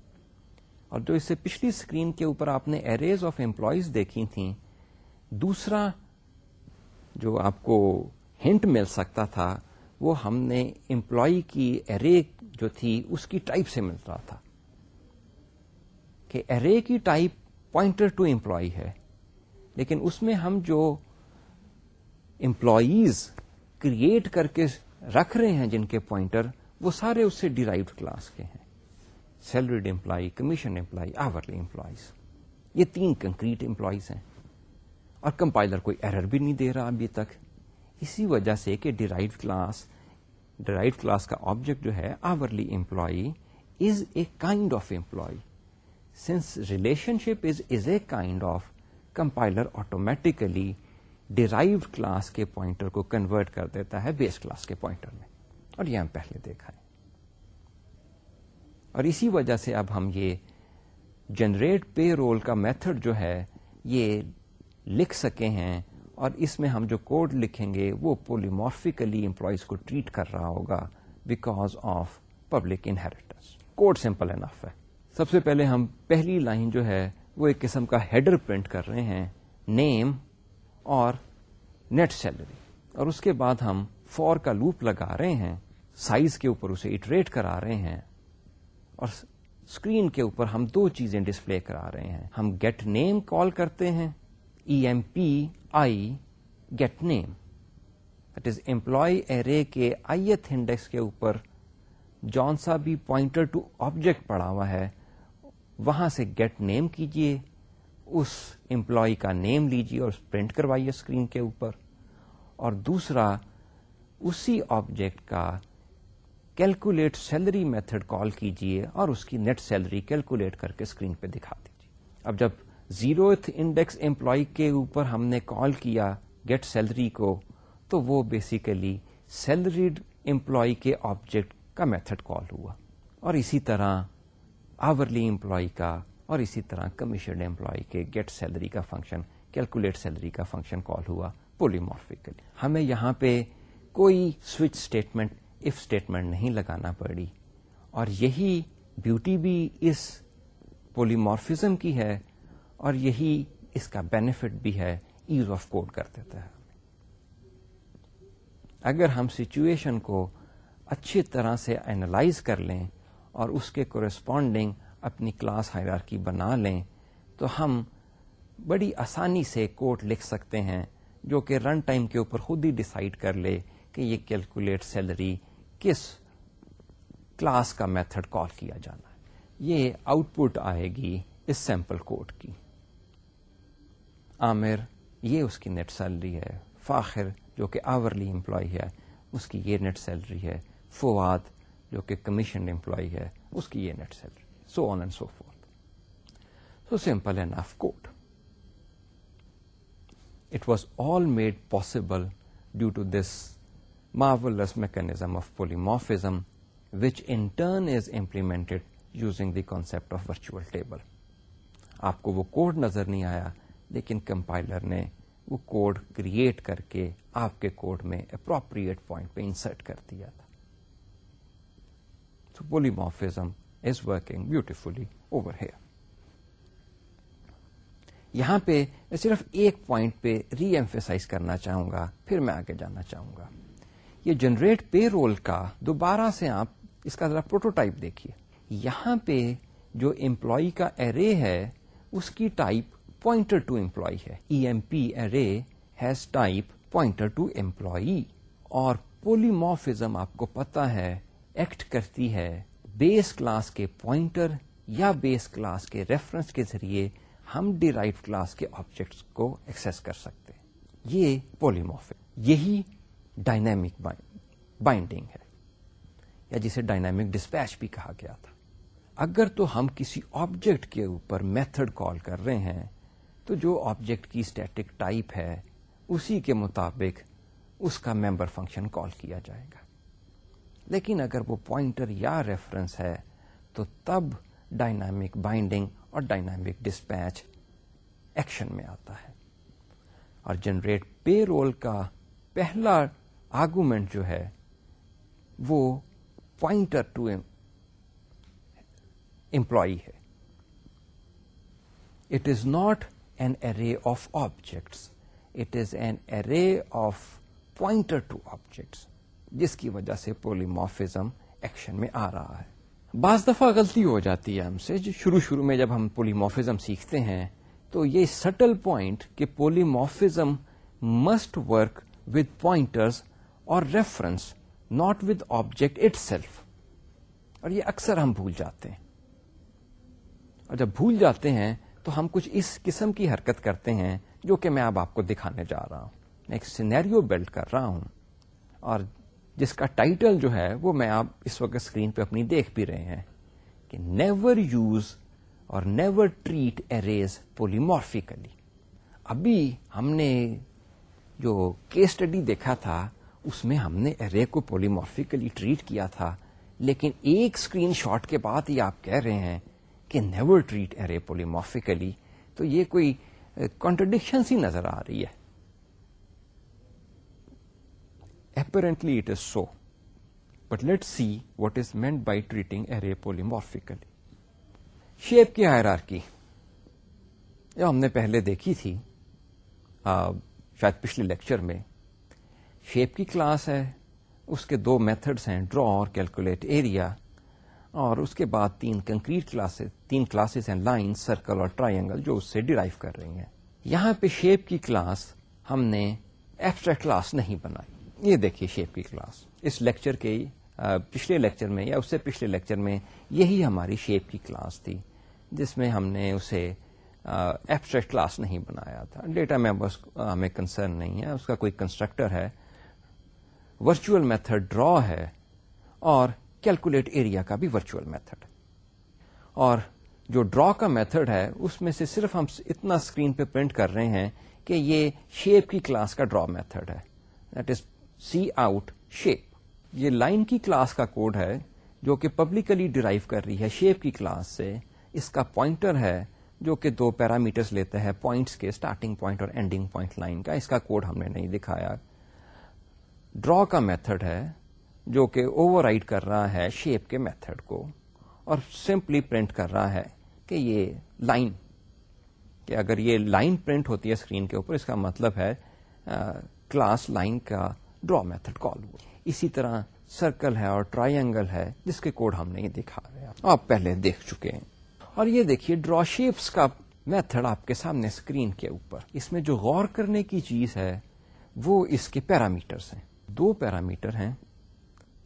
اور جو اسے پچھلی اسکرین کے اوپر آپ نے اریز آف امپلائیز دیکھی تھیں دوسرا جو آپ کو ہنٹ مل سکتا تھا وہ ہم نے امپلائی کی ارے جو تھی اس کی ٹائپ سے مل رہا تھا کہ ارے کی ٹائپ پوائنٹر ٹو امپلائی ہے لیکن اس میں ہم جو امپلائیز کریٹ کر کے رکھ رہے ہیں جن کے پوائنٹر وہ سارے اس سے ڈیرائیو کلاس کے ہیں salaried employee commission employee hourly employees یہ تین کنکریٹ امپلائیز ہیں اور کمپائلر کوئی ایرر بھی نہیں دے رہا ابھی تک اسی وجہ سے کہ ڈیرائیڈ کلاس ڈرائیو کلاس کا آبجیکٹ جو ہے hourly employee is a kind of employee since relationship is is a kind of compiler automatically derived class کے پوائنٹر کو کنورٹ کر دیتا ہے بیس کلاس کے پوائنٹر میں اور یہ ہم پہلے دیکھا ہے اور اسی وجہ سے اب ہم یہ جنریٹ پے رول کا میتھڈ جو ہے یہ لکھ سکے ہیں اور اس میں ہم جو کوڈ لکھیں گے وہ پولیمارفیکلی امپلائیز کو ٹریٹ کر رہا ہوگا because of public inheritance code simple enough ہے سب سے پہلے ہم پہلی لائن جو ہے وہ ایک قسم کا ہیڈر پرنٹ کر رہے ہیں نیم اور نیٹ سیلری اور اس کے بعد ہم فور کا لوپ لگا رہے ہیں سائز کے اوپر اسے اٹریٹ کرا رہے ہیں اور اسکرین کے اوپر ہم دو چیزیں ڈسپلے کرا رہے ہیں ہم گیٹ نیم کال کرتے ہیں E M P I get name that is employee array کے آئی ایتھ انڈیکس کے اوپر جون سا بھی پوائنٹر ٹو آبجیکٹ پڑا ہوا ہے وہاں سے گیٹ نیم کیجیے اس امپلائی کا نیم لیجیے اور پرنٹ کروائیے اسکرین کے اوپر اور دوسرا اسی آبجیکٹ کا کیلکولیٹ سیلری میتھڈ کال کیجیے اور اس کی نیٹ سیلری کیلکولیٹ کر کے اسکرین پہ دکھا دیجیے اب جب زیرو انڈیکس امپلائی کے اوپر ہم نے کال کیا گیٹ سیلری کو تو وہ بیسیکلی سیلریڈ امپلائی کے آبجیکٹ کا میتھڈ کال ہوا اور اسی طرح آورلی امپلائی کا اور اسی طرح کمیشن امپلائی کے گیٹ سیلری کا فنکشن کیلکولیٹ سیلری کا فنکشن کال ہوا پولیمارفیکلی ہمیں یہاں پہ کوئی سوئچ اسٹیٹمنٹ اف اسٹیٹمنٹ نہیں لگانا پڑی اور یہی بیوٹی بھی اس پولیمورفزم کی ہے اور یہی اس کا بینیفٹ بھی ہے ایز آف کوڈ کر دیتا ہے اگر ہم سچویشن کو اچھی طرح سے اینالائز کر لیں اور اس کے کورسپونڈنگ اپنی کلاس ہائرارکی بنا لیں تو ہم بڑی آسانی سے کوڈ لکھ سکتے ہیں جو کہ رن ٹائم کے اوپر خود ہی ڈیسائیڈ کر لے کہ یہ کیلکولیٹ سیلری کس کلاس کا میتھڈ کال کیا جانا ہے یہ آؤٹ پٹ آئے گی اس سیمپل کوڈ کی عامر یہ اس کی نیٹ سیلری ہے فاخر جو کہ آورلی امپلائی ہے اس کی یہ نیٹ سیلری ہے فواد جو کہ کمیشنڈ امپلائی ہے اس کی یہ net salary so on and so forth so simple and of quote it was all made possible due to this marvellous mechanism of polymorphism which in turn is implemented using the concept of virtual table آپ کو وہ code نظر نہیں آیا لیکن compiler نے وہ could create کر کے آپ کے کوڈ میں اپروپریٹ پوائنٹ پہ انسرٹ کر دیا تھا polymorphism is working beautifully over here یہاں پہ صرف ایک پوائنٹ پہ ری ایمفیسائز کرنا چاہوں گا پھر میں آگے جانا چاہوں گا یہ جنریٹ پے رول کا دوبارہ سے آپ اس کا ذرا پروٹوٹائپ دیکھیے یہاں پہ جو امپلائی کا ایرے ہے اس کی ٹائپ پوائنٹر ٹو امپلائی ہے E M P has type pointer to employee اور پولیموفیزم آپ کو پتا ہے ایکٹ کرتی ہے بیس کلاس کے پوائنٹر یا بیس کلاس کے ریفرنس کے ذریعے ہم ڈیرائیو کلاس کے آبجیکٹس کو ایکسس کر سکتے یہ پولیموفیز یہی ڈائنمک بائنڈنگ ہے یا جسے ڈائنامک ڈسپیچ بھی کہا گیا تھا اگر تو ہم کسی آبجیکٹ کے اوپر میتھڈ کال کر رہے ہیں تو جو آبجیکٹ کی اسٹیٹک ٹائپ ہے اسی کے مطابق اس کا ممبر فنکشن کال کیا جائے گا لیکن اگر وہ پوائنٹر یا ریفرنس ہے تو تب ڈائنامک بائنڈنگ اور ڈائنامک ڈسپیچ ایکشن میں آتا ہے اور جنریٹ پے رول کا پہلا آرگومینٹ جو ہے وہ پوائنٹر ٹو امپلائی ہے it is not an array of objects it is an array of pointer to objects جس کی وجہ سے پولیموفیزم ایکشن میں آ رہا ہے بعض دفعہ غلطی ہو جاتی ہے ہم سے شروع شروع میں جب ہم پولیموفیزم سیکھتے ہیں تو یہ سٹل پوائنٹ کہ polymorphism must work with pointers اور reference not with object itself اور یہ اکثر ہم بھول جاتے ہیں اور جب بھول جاتے ہیں تو ہم کچھ اس قسم کی حرکت کرتے ہیں جو کہ میں اب آپ کو دکھانے جا رہا ہوں میں ایک سینیرو بلڈ کر رہا ہوں اور جس کا ٹائٹل جو ہے وہ میں آپ اس وقت پہ اپنی دیکھ بھی رہے ہیں کہ never never use or treat arrays polymorphically ابھی ہم نے جو کیس اسٹڈی دیکھا تھا اس میں ہم نے ارے کو پولیمارفیکلی ٹریٹ کیا تھا لیکن ایک اسکرین شاٹ کے بعد ہی آپ کہہ رہے ہیں کین نیور ٹریٹ ارے ریپول تو یہ کوئی کانٹرڈکشن uh, ہی نظر آ رہی ہے apparently it is so but let see what is meant by treating array ریپول shape کی آئر آر کی جو ہم نے پہلے دیکھی تھی شاید پچھلے لیکچر میں شیپ کی کلاس ہے اس کے دو میتھڈس ہیں ڈرا اور کیلکولیٹ ایریا اور اس کے بعد تین کنکریٹ کلاسز تین کلاسز ہیں لائن سرکل اور ٹرائنگل جو اس سے ڈیرائیو کر رہی ہیں یہاں پہ شیپ کی کلاس ہم نے کلاس نہیں بنائی یہ دیکھیے شیپ کی کلاس اس لیکچر کے پچھلے لیکچر میں یا اس سے پچھلے لیکچر میں یہی ہماری شیپ کی کلاس تھی جس میں ہم نے اسے ایبسٹریکٹ کلاس نہیں بنایا تھا ڈیٹا میمبرس ہمیں کنسرن نہیں ہے اس کا کوئی کنسٹرکٹر ہے ورچوئل میتھڈ ڈرا ہے اور کیلکولیٹ ایریا کا بھی ورچوئل میتھڈ اور جو ڈرا کا میتھڈ ہے اس میں سے صرف ہم اتنا اسکرین پہ پرنٹ کر رہے ہیں کہ یہ شیپ کی کلاس کا ڈرا میتھڈ ہے that is C out shape یہ لائن کی کلاس کا کوڈ ہے جو کہ پبلکلی ڈرائیو کر رہی ہے شیپ کی کلاس سے اس کا پوائنٹر ہے جو کہ دو پیرامیٹرز لیتے ہیں پوائنٹس کے اسٹارٹنگ پوائنٹ اور اینڈنگ پوائنٹ لائن کا اس کا کوڈ ہم نے نہیں دکھایا ڈرا کا میتھڈ ہے جو کہ اوور رائڈ کر رہا ہے شیپ کے میتھڈ کو اور سمپلی پرنٹ کر رہا ہے کہ یہ لائن کہ اگر یہ لائن پرنٹ ہوتی ہے اسکرین کے اوپر اس کا مطلب ہے کلاس لائن کا ڈرا میتھڈ کال اسی طرح سرکل ہے اور ٹرائنگل ہے جس کے کوڈ ہم نے یہ دکھا رہے آپ پہلے دیکھ چکے ہیں اور یہ دیکھیے ڈرا شیپس کا میتھڈ آپ کے سامنے اسکرین کے اوپر اس میں جو غور کرنے کی چیز ہے وہ اس کے پیرامیٹرس ہیں دو پیرامیٹر ہیں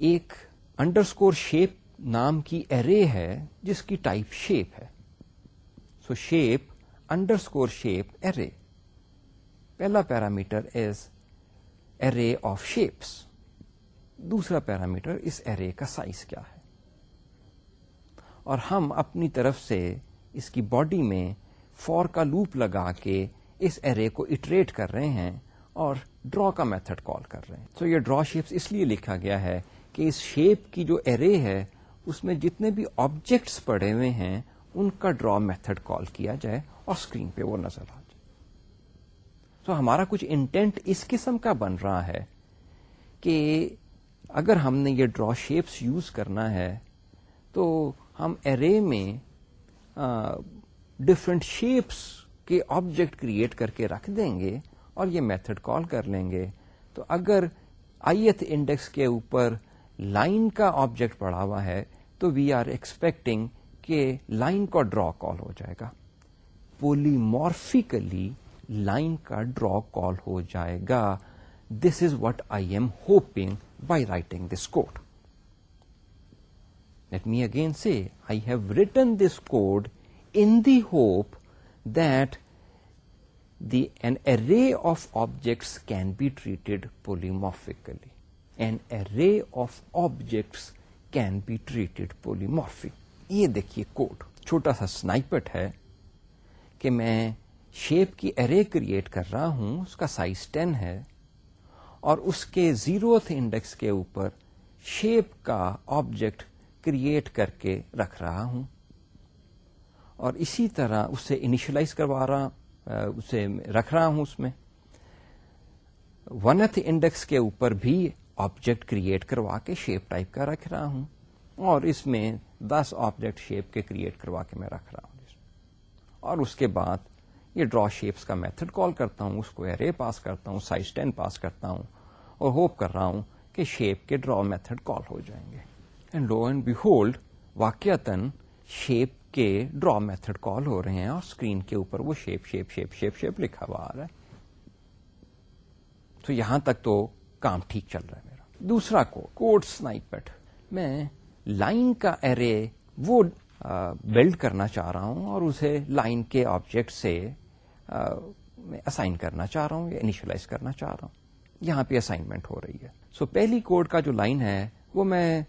ایک انڈر اسکور شیپ نام کی ارے ہے جس کی ٹائپ شیپ ہے so shape underscore shape array پہلا parameter is array of shapes دوسرا پیرامیٹر اس ارے کا سائز کیا ہے اور ہم اپنی طرف سے اس کی باڈی میں فور کا لوپ لگا کے اس ارے کو اٹریٹ کر رہے ہیں اور ڈرا کا میتھڈ کال کر رہے ہیں سو so یہ ڈرا شیپس اس لیے لکھا گیا ہے کہ اس شیپ کی جو ایرے ہے اس میں جتنے بھی آبجیکٹس پڑے ہوئے ہیں ان کا ڈرا میتھڈ کال کیا جائے اور اسکرین پہ وہ نظر آ جائے تو ہمارا کچھ انٹینٹ اس قسم کا بن رہا ہے کہ اگر ہم نے یہ ڈرا شیپس یوز کرنا ہے تو ہم ایرے میں ڈفرینٹ شیپس کے آبجیکٹ کریٹ کر کے رکھ دیں گے اور یہ میتھڈ کال کر لیں گے تو اگر آئیت انڈیکس کے اوپر لائن کا آبجیکٹ ہوا ہے تو وی آر ایکسپیکٹنگ کہ لائن کا ڈرا کال ہو جائے گا پولیمارفیکلی لائن کا ڈرا کال ہو جائے گا this is what I am hoping by writing this code let me again say I have written this code in the hope that the and array of objects can be treated polymorphically array of objects can be treated polymorphic یہ دیکھیے کوٹ چھوٹا سا snippet ہے کہ میں shape کی ارے create کر رہا ہوں اس کا سائز ٹین ہے اور اس کے زیروتھ انڈیکس کے اوپر شیپ کا آبجیکٹ کریٹ کر کے رکھ رہا ہوں اور اسی طرح اسے انیشلائز کروا رہا اسے رکھ رہا ہوں اس میں ونتھ انڈیکس کے اوپر بھی آبجیکٹ کریٹ کروا کے شیپ ٹائپ کا رکھ رہا ہوں اور اس میں دس آبجیکٹ شیپ کے کریٹ کروا کے میں رکھ رہا ہوں اور اس کے بعد یہ ڈرا شیپس کا میتھڈ کال کرتا ہوں اس کو ایرے پاس کرتا ہوں سائز ٹین پاس کرتا ہوں اور ہوپ کر رہا ہوں کہ شیپ کے ڈرا میتھڈ کال ہو جائیں گے اینڈ اینڈ شیپ کے ڈرا میتھڈ کال ہو رہے ہیں اور اسکرین کے اوپر وہ shape shape shape shape shape لکھا ہوا آ رہا ہے تو یہاں تک تو کام ٹھیک چل رہا ہے دوسرا کوڈ سنائپٹ میں لائن کا ایرے وہ بلڈ کرنا چاہ رہا ہوں اور اسے لائن کے آبجیکٹ سے میں اسائن کرنا چاہ رہا ہوں یا انیشلائز کرنا چاہ رہا ہوں یہاں پہ اسائنمنٹ ہو رہی ہے سو پہلی کوڈ کا جو لائن ہے وہ میں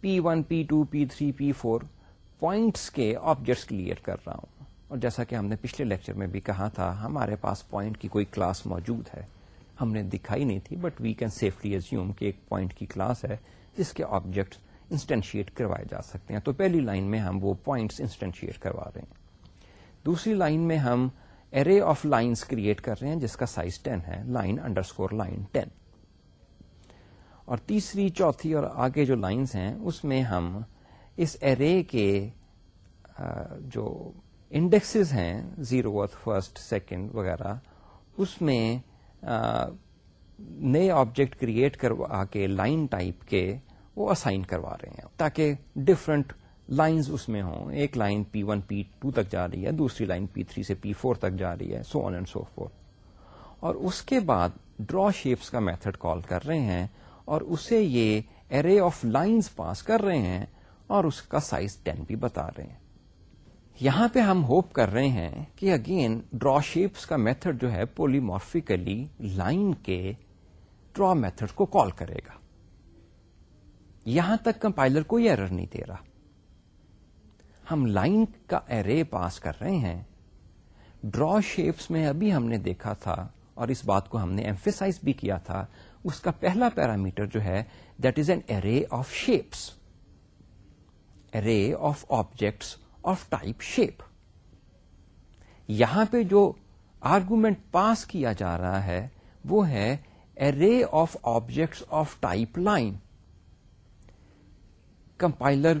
P one P two P three P four points کے آبجیکٹس کلیئر کر رہا ہوں اور جیسا کہ ہم نے پچھلے لیکچر میں بھی کہا تھا ہمارے پاس پوائنٹ کی کوئی کلاس موجود ہے ہم نے دکھائی نہیں تھی but we can safely assume کہ ایک پوائنٹ کی کلاس ہے جس کے آبجیکٹ انسٹینشیٹ کروائے جا سکتے ہیں تو پہلی لائن میں ہم وہ پوائنٹس انسٹینشیٹ کروا رہے ہیں دوسری لائن میں ہم ارے آف لائنس کریٹ کر رہے ہیں جس کا سائز 10 ہے لائن انڈر اسکور لائن اور تیسری چوتھی اور آگے جو لائنس ہیں اس میں ہم اس ارے کے جو انڈیکسز ہیں زیرو فرسٹ سیکنڈ وغیرہ اس میں نئے آبجیکٹ کریٹ کروا کے لائن ٹائپ کے وہ اسائن کروا رہے ہیں تاکہ ڈفرنٹ لائنز اس میں ہوں ایک line P one P two تک جا رہی ہے دوسری لائن پی تھری سے پی فور تک جا رہی ہے سو آن اینڈ سو فور اور اس کے بعد ڈرا شیپس کا میتھڈ کال کر رہے ہیں اور اسے یہ ارے آف لائنز پاس کر رہے ہیں اور اس کا سائز ٹین بھی بتا رہے ہیں یہاں پہ ہم ہوپ کر رہے ہیں کہ اگین ڈرا شیپس کا میتھڈ جو ہے پولیمارفیکلی لائن کے ڈرا میتھڈ کو کال کرے گا یہاں تک کمپائلر کوئی ایرر نہیں دے رہا ہم لائن کا ایرے پاس کر رہے ہیں ڈرا شیپس میں ابھی ہم نے دیکھا تھا اور اس بات کو ہم نے ایمفیسائز بھی کیا تھا اس کا پہلا پیرامیٹر جو ہے that is an array of shapes array of objects of type shape یہاں پہ جو آرگومنٹ پاس کیا جا رہا ہے وہ ہے array of objects of type line compiler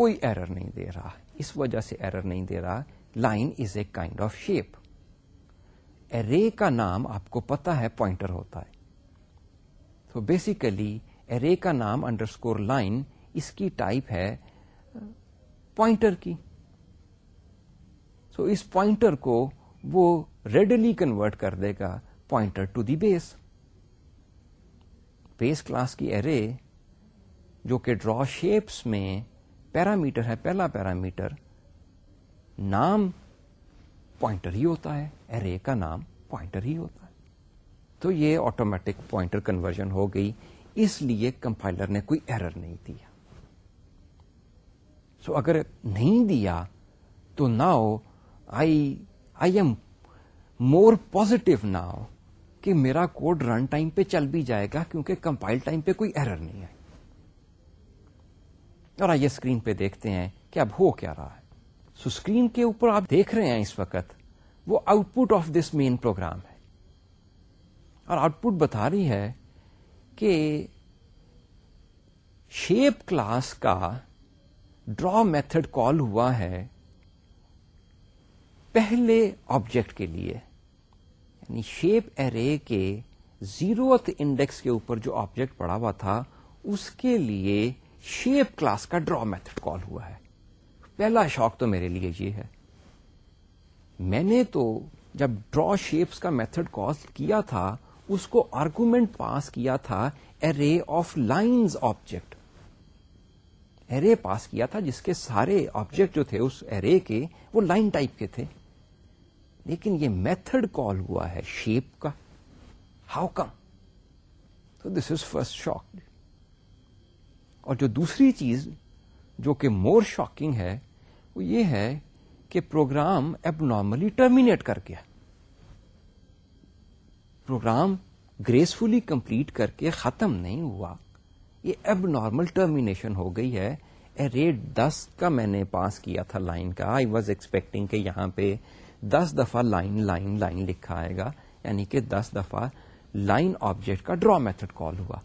کوئی ایرر نہیں دے رہا اس وجہ سے ایرر نہیں دے رہا line is a kind of shape array کا نام آپ کو پتا ہے پوائنٹر ہوتا ہے تو بیسیکلی ارے کا نام انڈرسکور لائن اس کی ٹائپ ہے پوائنٹر کی سو اس پوائنٹر کو وہ ریڈلی کنورٹ کر دے گا pointer to the base base class کی ایرے جو کہ ڈرا شیپس میں پیرامیٹر ہے پہلا پیرامیٹر نام پوائنٹر ہی ہوتا ہے ایرے کا نام پوائنٹر ہی ہوتا ہے تو یہ آٹومیٹک پوائنٹر کنورژن ہو گئی اس لیے کمپائلر نے کوئی ایرر نہیں دیا سو so, اگر نہیں دیا تو نہ آئی آئی ایم مور ناؤ کہ میرا کوڈ رن ٹائم پہ چل بھی جائے گا کیونکہ کمپائل ٹائم پہ کوئی ایرر نہیں ہے اور آئیے اسکرین پہ دیکھتے ہیں کہ اب ہو کیا رہا ہے سو اسکرین کے اوپر آپ دیکھ رہے ہیں اس وقت وہ output of this main program ہے اور آؤٹ پٹ بتا رہی ہے کہ شیپ کلاس کا ڈرا میتھڈ کال ہوا ہے پہلے آبجیکٹ کے لیے یعنی شیپ ایرے کے زیروتھ انڈیکس کے اوپر جو آبجیکٹ پڑا ہوا تھا اس کے لیے شیپ کلاس کا ڈرا میتھڈ کال ہوا ہے پہلا شوق تو میرے لیے یہ ہے میں نے تو جب ڈرا شیپس کا میتھڈ کال کیا تھا اس کو آرگومینٹ پاس کیا تھا array of line object array pass کیا تھا جس کے سارے آبجیکٹ جو تھے اس ارے کے وہ لائن ٹائپ کے تھے لیکن یہ میتھڈ کال ہوا ہے شیپ کا ہاؤ کم تو دس از فرسٹ شاک اور جو دوسری چیز جو کہ مور شاکنگ ہے وہ یہ ہے کہ پروگرام اب نارملی ٹرمینیٹ کر کے پروگرام گریسفلی کمپلیٹ کر کے ختم نہیں ہوا یہ اب نارمل ٹرمینیشن ہو گئی ہے ریٹ دس کا میں نے پاس کیا تھا لائن کا آئی واز ایکسپیکٹنگ کہ یہاں پہ دس دفعہ لائن لائن لائن لکھا آئے گا یعنی کہ دس دفعہ لائن آبجیکٹ کا ڈرا میتھڈ کال ہوا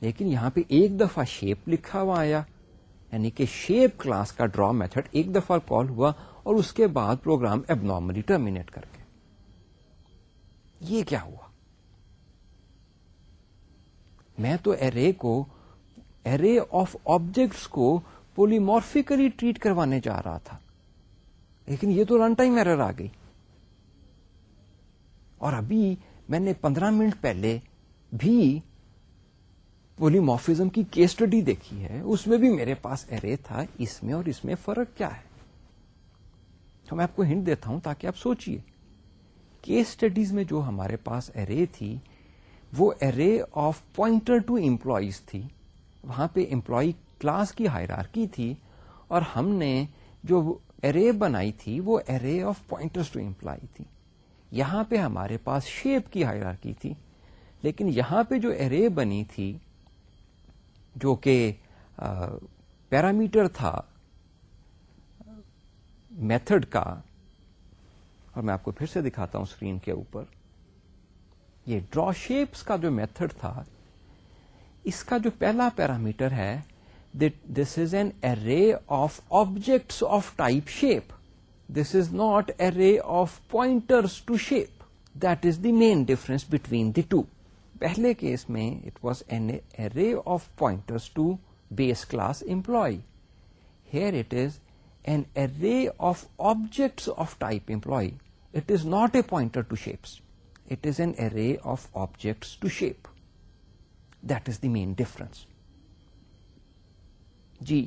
لیکن یہاں پہ ایک دفعہ شیپ لکھا ہوا آیا یعنی کہ شیپ کلاس کا ڈرا میتھڈ ایک دفعہ کال ہوا اور اس کے بعد پروگرام اب نارملی ٹرمینیٹ کر کے یہ کیا ہوا میں تو ارے کو ارے آف آبجیکٹس کو پولیمارفیکلی ٹریٹ کروانے جا رہا تھا لیکن یہ تو رن ٹائم ایرر آ گئی اور ابھی میں نے پندرہ منٹ پہلے بھی پولی کی کیس اسٹڈی دیکھی ہے اس میں بھی میرے پاس ارے تھا اس میں اور اس میں فرق کیا ہے تو میں آپ کو ہنٹ دیتا ہوں تاکہ آپ سوچیے کیس اسٹڈیز میں جو ہمارے پاس ارے تھی وہ array of pointer to employees تھی وہاں پہ امپلائی کلاس کی ہائرارکی تھی اور ہم نے جو ارے بنائی تھی وہ array of pointers to employee تھی یہاں پہ ہمارے پاس شیپ کی ہائر کی تھی لیکن یہاں پہ جو ارے بنی تھی جو کہ پیرامیٹر تھا میتھڈ کا اور میں آپ کو پھر سے دکھاتا ہوں اسکرین کے اوپر یہ ڈرا شیپس کا جو میتھڈ تھا اس کا جو پہلا پیرامیٹر ہے that this is an array of objects of type shape. This is not array of pointers to shape. That is the main difference between the two. Pehle case mein it was an array of pointers to base class employee. Here it is an array of objects of type employee. It is not a pointer to shapes. It is an array of objects to shape. That is the main difference. جی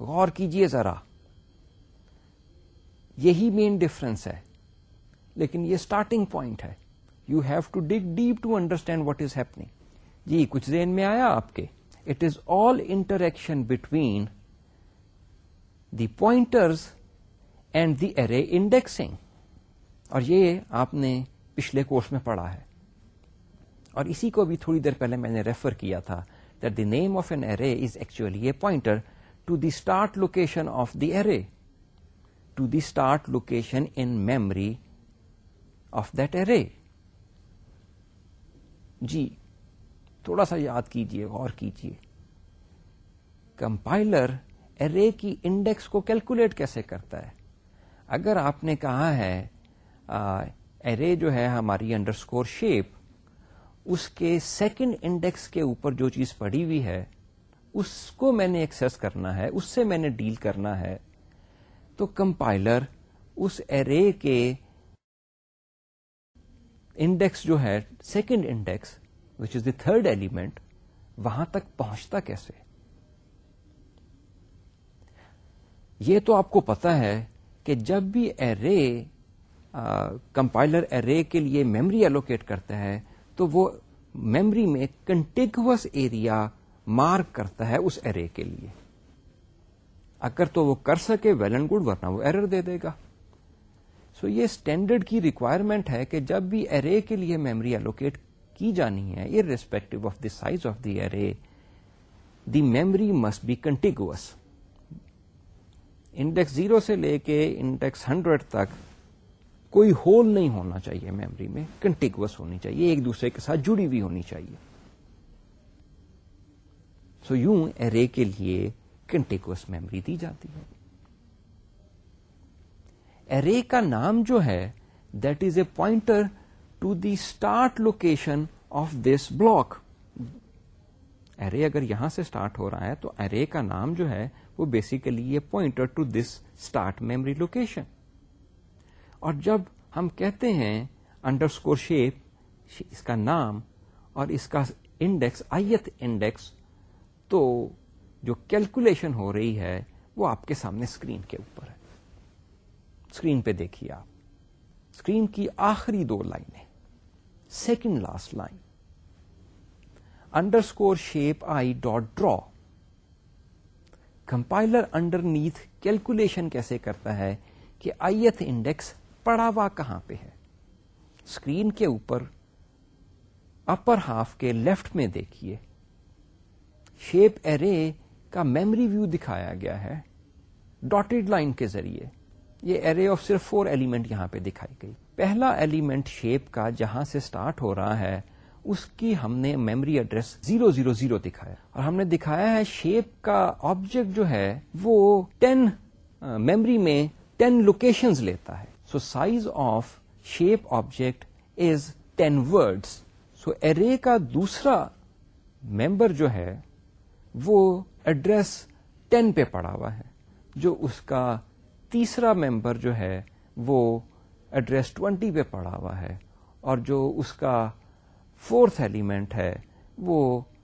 غور کیجئے ذرا یہی main difference ہے لیکن یہ starting point ہے you have to dig deep to understand what is happening جی کچھ ذہن میں آیا آپ کے it is all interaction between the pointers and the array indexing اور یہ آپ نے پچھلے کورس میں پڑھا ہے اور اسی کو بھی تھوڑی دیر پہلے میں نے ریفر کیا تھا the name of an array pointer to the start location of the array to the start location in memory of the array جی تھوڑا سا یاد کیجیے اور کیجیے کمپائلر ارے کی انڈیکس کو کیلکولیٹ کیسے کرتا ہے اگر آپ نے کہا ہے ارے جو ہے ہماری انڈر اسکور شیپ اس کے سیکنڈ انڈیکس کے اوپر جو چیز پڑی ہوئی ہے اس کو میں نے ایکسس کرنا ہے اس سے میں نے ڈیل کرنا ہے تو کمپائلر اس ایرے کے انڈیکس جو ہے second index which is the third element وہاں تک پہنچتا کیسے یہ تو آپ کو پتا ہے کہ جب بھی ایرے کمپائلر ایرے کے لیے میمری الوکیٹ کرتا ہے تو وہ میمری میں کنٹیکوس ایریا مارک کرتا ہے اس ایرے کے لیے اگر تو وہ کر سکے ویل اینڈ گڈ ورنہ وہ ایرر دے دے گا سو یہ اسٹینڈرڈ کی ریکوائرمنٹ ہے کہ جب بھی ایرے کے لیے میمری الوکیٹ کی جانی ہے irrespective of the size of the array the memory must be contiguous index zero سے لے کے انڈیکس ہنڈریڈ تک کوئی ہول نہیں ہونا چاہیے میموری میں کنٹیکوس ہونی چاہیے ایک دوسرے کے ساتھ جڑی ہوئی ہونی چاہیے سو یوں ارے کے لیے کنٹیکوس میموری دی جاتی ہے ارے کا نام جو ہے that is a pointer to the start location of this block array اگر یہاں سے اسٹارٹ ہو رہا ہے تو ارے کا نام جو ہے وہ بیسیکلی یہ pointer to this start memory location اور جب ہم کہتے ہیں انڈر اسکور شیپ اس کا نام اور اس کا انڈیکس آئیت انڈیکس تو جو کیلکولیشن ہو رہی ہے وہ آپ کے سامنے اسکرین کے اوپر ہے اسکرین پہ دیکھیے آپ اسکرین کی آخری دو لائنیں second last line underscore shape I dot draw compiler underneath calculation کیسے کرتا ہے کہ آئیت انڈیکس پڑاوا کہاں پہ ہے اسکرین کے اوپر اپر ہاف کے لیفٹ میں دیکھیے شیپ ارے کا میمری ویو دکھایا گیا ہے ڈاٹڈ لائن کے ذریعے یہ ارے آف صرف فور ایلیمنٹ یہاں پہ دکھائی گئی پہلا ایلیمنٹ شیپ کا جہاں سے سٹارٹ ہو رہا ہے اس کی ہم نے میمری ایڈریس 000 دکھایا اور ہم نے دکھایا ہے شیپ کا آبجیکٹ جو ہے وہ 10 میمری میں 10 لوکیشن لیتا ہے so size of shape object is ten words so array کا دوسرا ممبر جو ہے وہ ایڈریس پہ پڑا ہوا ہے جو اس کا تیسرا ممبر جو ہے وہ ایڈریس ٹوینٹی پہ پڑا ہوا ہے اور جو اس کا فورتھ ایلیمنٹ ہے وہ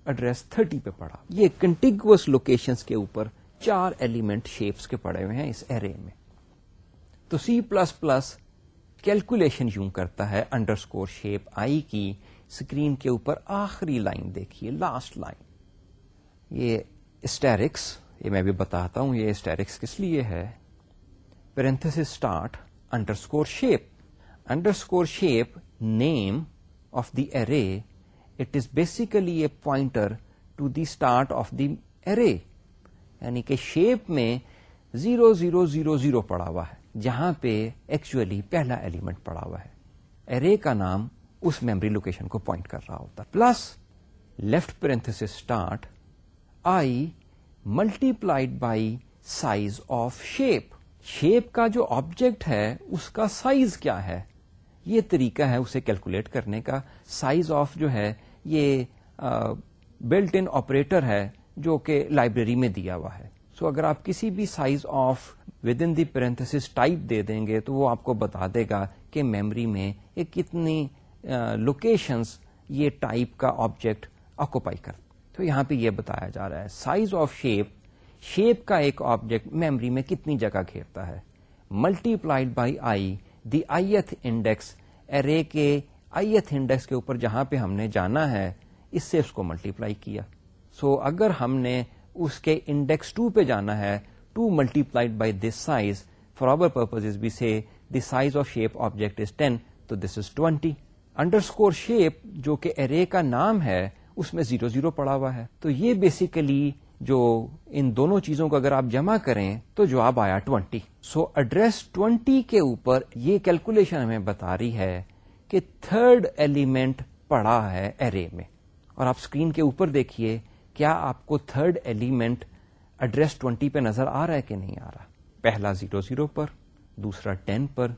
ایڈریس تھرٹی پہ پڑا یہ کنٹینگوس لوکیشن کے اوپر چار ایلیمنٹ شیپس کے پڑے ہوئے ہیں اس ایرے میں تو سی پلس پلس کیلکولیشن یوں کرتا ہے انڈر اسکور شیپ آئی کی اسکرین کے اوپر آخری لائن دیکھیے لاسٹ لائن یہ اسٹیرکس یہ میں بھی بتاتا ہوں یہ اسٹیرکس کس لیے ہے start underscore shape underscore shape name of the array it is basically a pointer to the start of the array یعنی کہ شیپ میں زیرو زیرو زیرو زیرو پڑا ہوا ہے جہاں پہ ایکچولی پہلا ایلیمنٹ پڑا ہوا ہے ارے کا نام اس میمری لوکیشن کو پوائنٹ کر رہا ہوتا plus left parenthesis start I multiplied by size of shape shape کا جو آبجیکٹ ہے اس کا سائز کیا ہے یہ طریقہ ہے اسے کیلکولیٹ کرنے کا سائز آف جو ہے یہ بلٹ ان آپریٹر ہے جو کہ لائبریری میں دیا ہوا ہے سو اگر آپ کسی بھی size of within the type دے دیں گے تو وہ آپ کو بتا دے گا کہ میمری میں کتنی uh, یہ ٹائپ کا آبجیکٹ آکوپائی کر تو یہاں پہ یہ بتایا جا رہا ہے سائز آف شیپ شیپ کا ایک آبجیکٹ میمری میں کتنی جگہ گھیرتا ہے multiplied by I the ith index array کے آئی ایتھ انڈیکس کے اوپر جہاں پہ ہم نے جانا ہے اس سے اس کو ملٹی پلائی کیا سو so, اگر ہم نے اس کے انڈیکس ٹو پہ جانا ہے two multiplied by this size shape over کہ ارے کا نام ہے اس میں زیرو زیرو پڑا ہوا ہے تو یہ بیسیکلی جو ان دونوں چیزوں کو اگر آپ جمع کریں تو جو آپ آیا ٹوینٹی سو ایڈریس ٹوینٹی کے اوپر یہ کیلکولیشن ہمیں بتا رہی ہے کہ تھرڈ ایلیمنٹ پڑا ہے ارے میں اور آپ اسکرین کے اوپر دیکھیے کیا آپ کو تھرڈ ایلیمنٹ ایڈریس ٹوینٹی پہ نظر آ رہا ہے کہ نہیں آ رہا پہلا زیرو زیرو پر دوسرا ٹین پر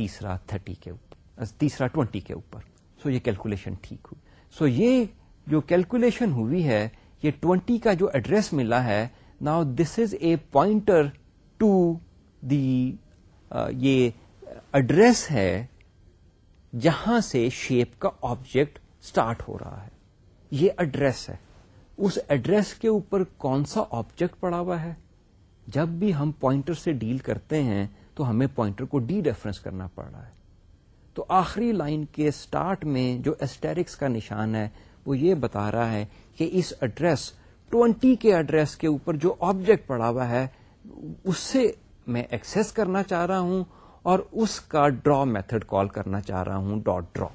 تیسرا تھرٹی کے اوپر تیسرا ٹوینٹی کے اوپر سو so, یہ کیلکولیشن ٹھیک ہوئی سو so, یہ جو کیلکولیشن ہوئی ہے یہ ٹوینٹی کا جو ایڈریس ملا ہے now this is a pointer to the یہ ایڈریس ہے جہاں سے شیپ کا آبجیکٹ اسٹارٹ ہو رہا ہے یہ ایڈریس ہے اس ایڈریس کے اوپر کون سا آبجیکٹ پڑا ہوا ہے جب بھی ہم پوائنٹر سے ڈیل کرتے ہیں تو ہمیں پوائنٹر کو ڈی ریفرنس کرنا پڑ رہا ہے تو آخری لائن کے اسٹارٹ میں جو اسٹیرکس کا نشان ہے وہ یہ بتا رہا ہے کہ اس ایڈریس ٹوینٹی کے ایڈریس کے اوپر جو آبجیکٹ پڑا ہوا ہے اس سے میں ایکسس کرنا چاہ رہا ہوں اور اس کا ڈرا میتھڈ کال کرنا چاہ رہا ہوں ڈاٹ ڈرا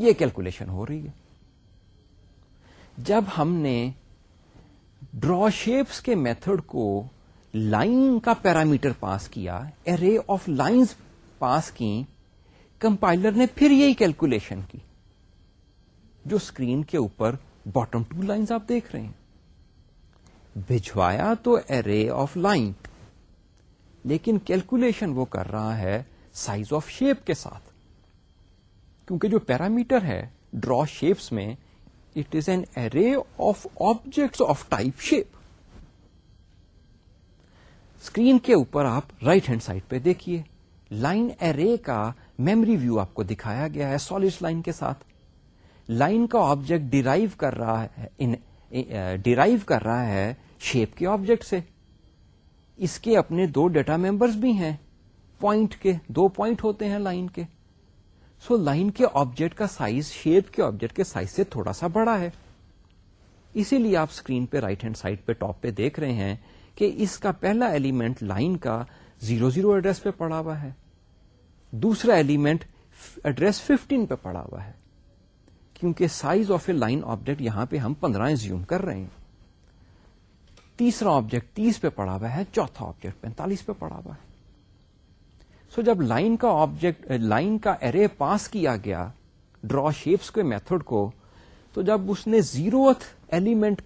یہ کیلکولیشن ہو رہی ہے جب ہم نے ڈرا شیپس کے میتھڈ کو لائن کا پیرامیٹر پاس کیا ارے آف لائنس پاس کی کمپائلر نے پھر یہی کیلکولیشن کی جو اسکرین کے اوپر باٹم ٹو لائنز آپ دیکھ رہے ہیں بھجوایا تو ارے آف لائن لیکن کیلکولیشن وہ کر رہا ہے سائز آف شیپ کے ساتھ کیونکہ جو پیرامیٹر ہے ڈرا شیپس میں it is an array of objects of type shape screen کے اوپر آپ رائٹ ہینڈ سائڈ پہ دیکھیے لائن ارے کا میمری ویو آپ کو دکھایا گیا ہے سالڈ لائن کے ساتھ لائن کا آبجیکٹ ڈیرائیو کر رہا ہے ڈیرائیو eh, کر رہا ہے شیپ کے آبجیکٹ سے اس کے اپنے دو ڈیٹا ممبرس بھی ہیں پوائنٹ کے دو پوائنٹ ہوتے ہیں لائن کے سو لائن کے آبجیکٹ کا سائز شیپ کے آبجیکٹ کے سائز سے تھوڑا سا بڑا ہے اسی لیے آپ اسکرین پہ رائٹ ہینڈ سائڈ پہ ٹاپ پہ دیکھ رہے ہیں کہ اس کا پہلا ایلیمنٹ لائن کا زیرو زیرو ایڈریس پہ پڑا ہوا ہے دوسرا ایلیمنٹ ایڈریس ففٹین پہ پڑا ہوا ہے کیونکہ size of a line object یہاں پہ ہم پندرہ زیوم کر رہے ہیں تیسرا آبجیکٹ تیس پہ پڑا ہوا ہے چوتھا آبجیکٹ پینتالیس پہ پڑا ہوا ہے سو جب لائن کا آبجیکٹ لائن کا ارے پاس کیا گیا ڈرا شیپس کے میتھڈ کو تو جب اس نے زیروتھ ایلیمنٹ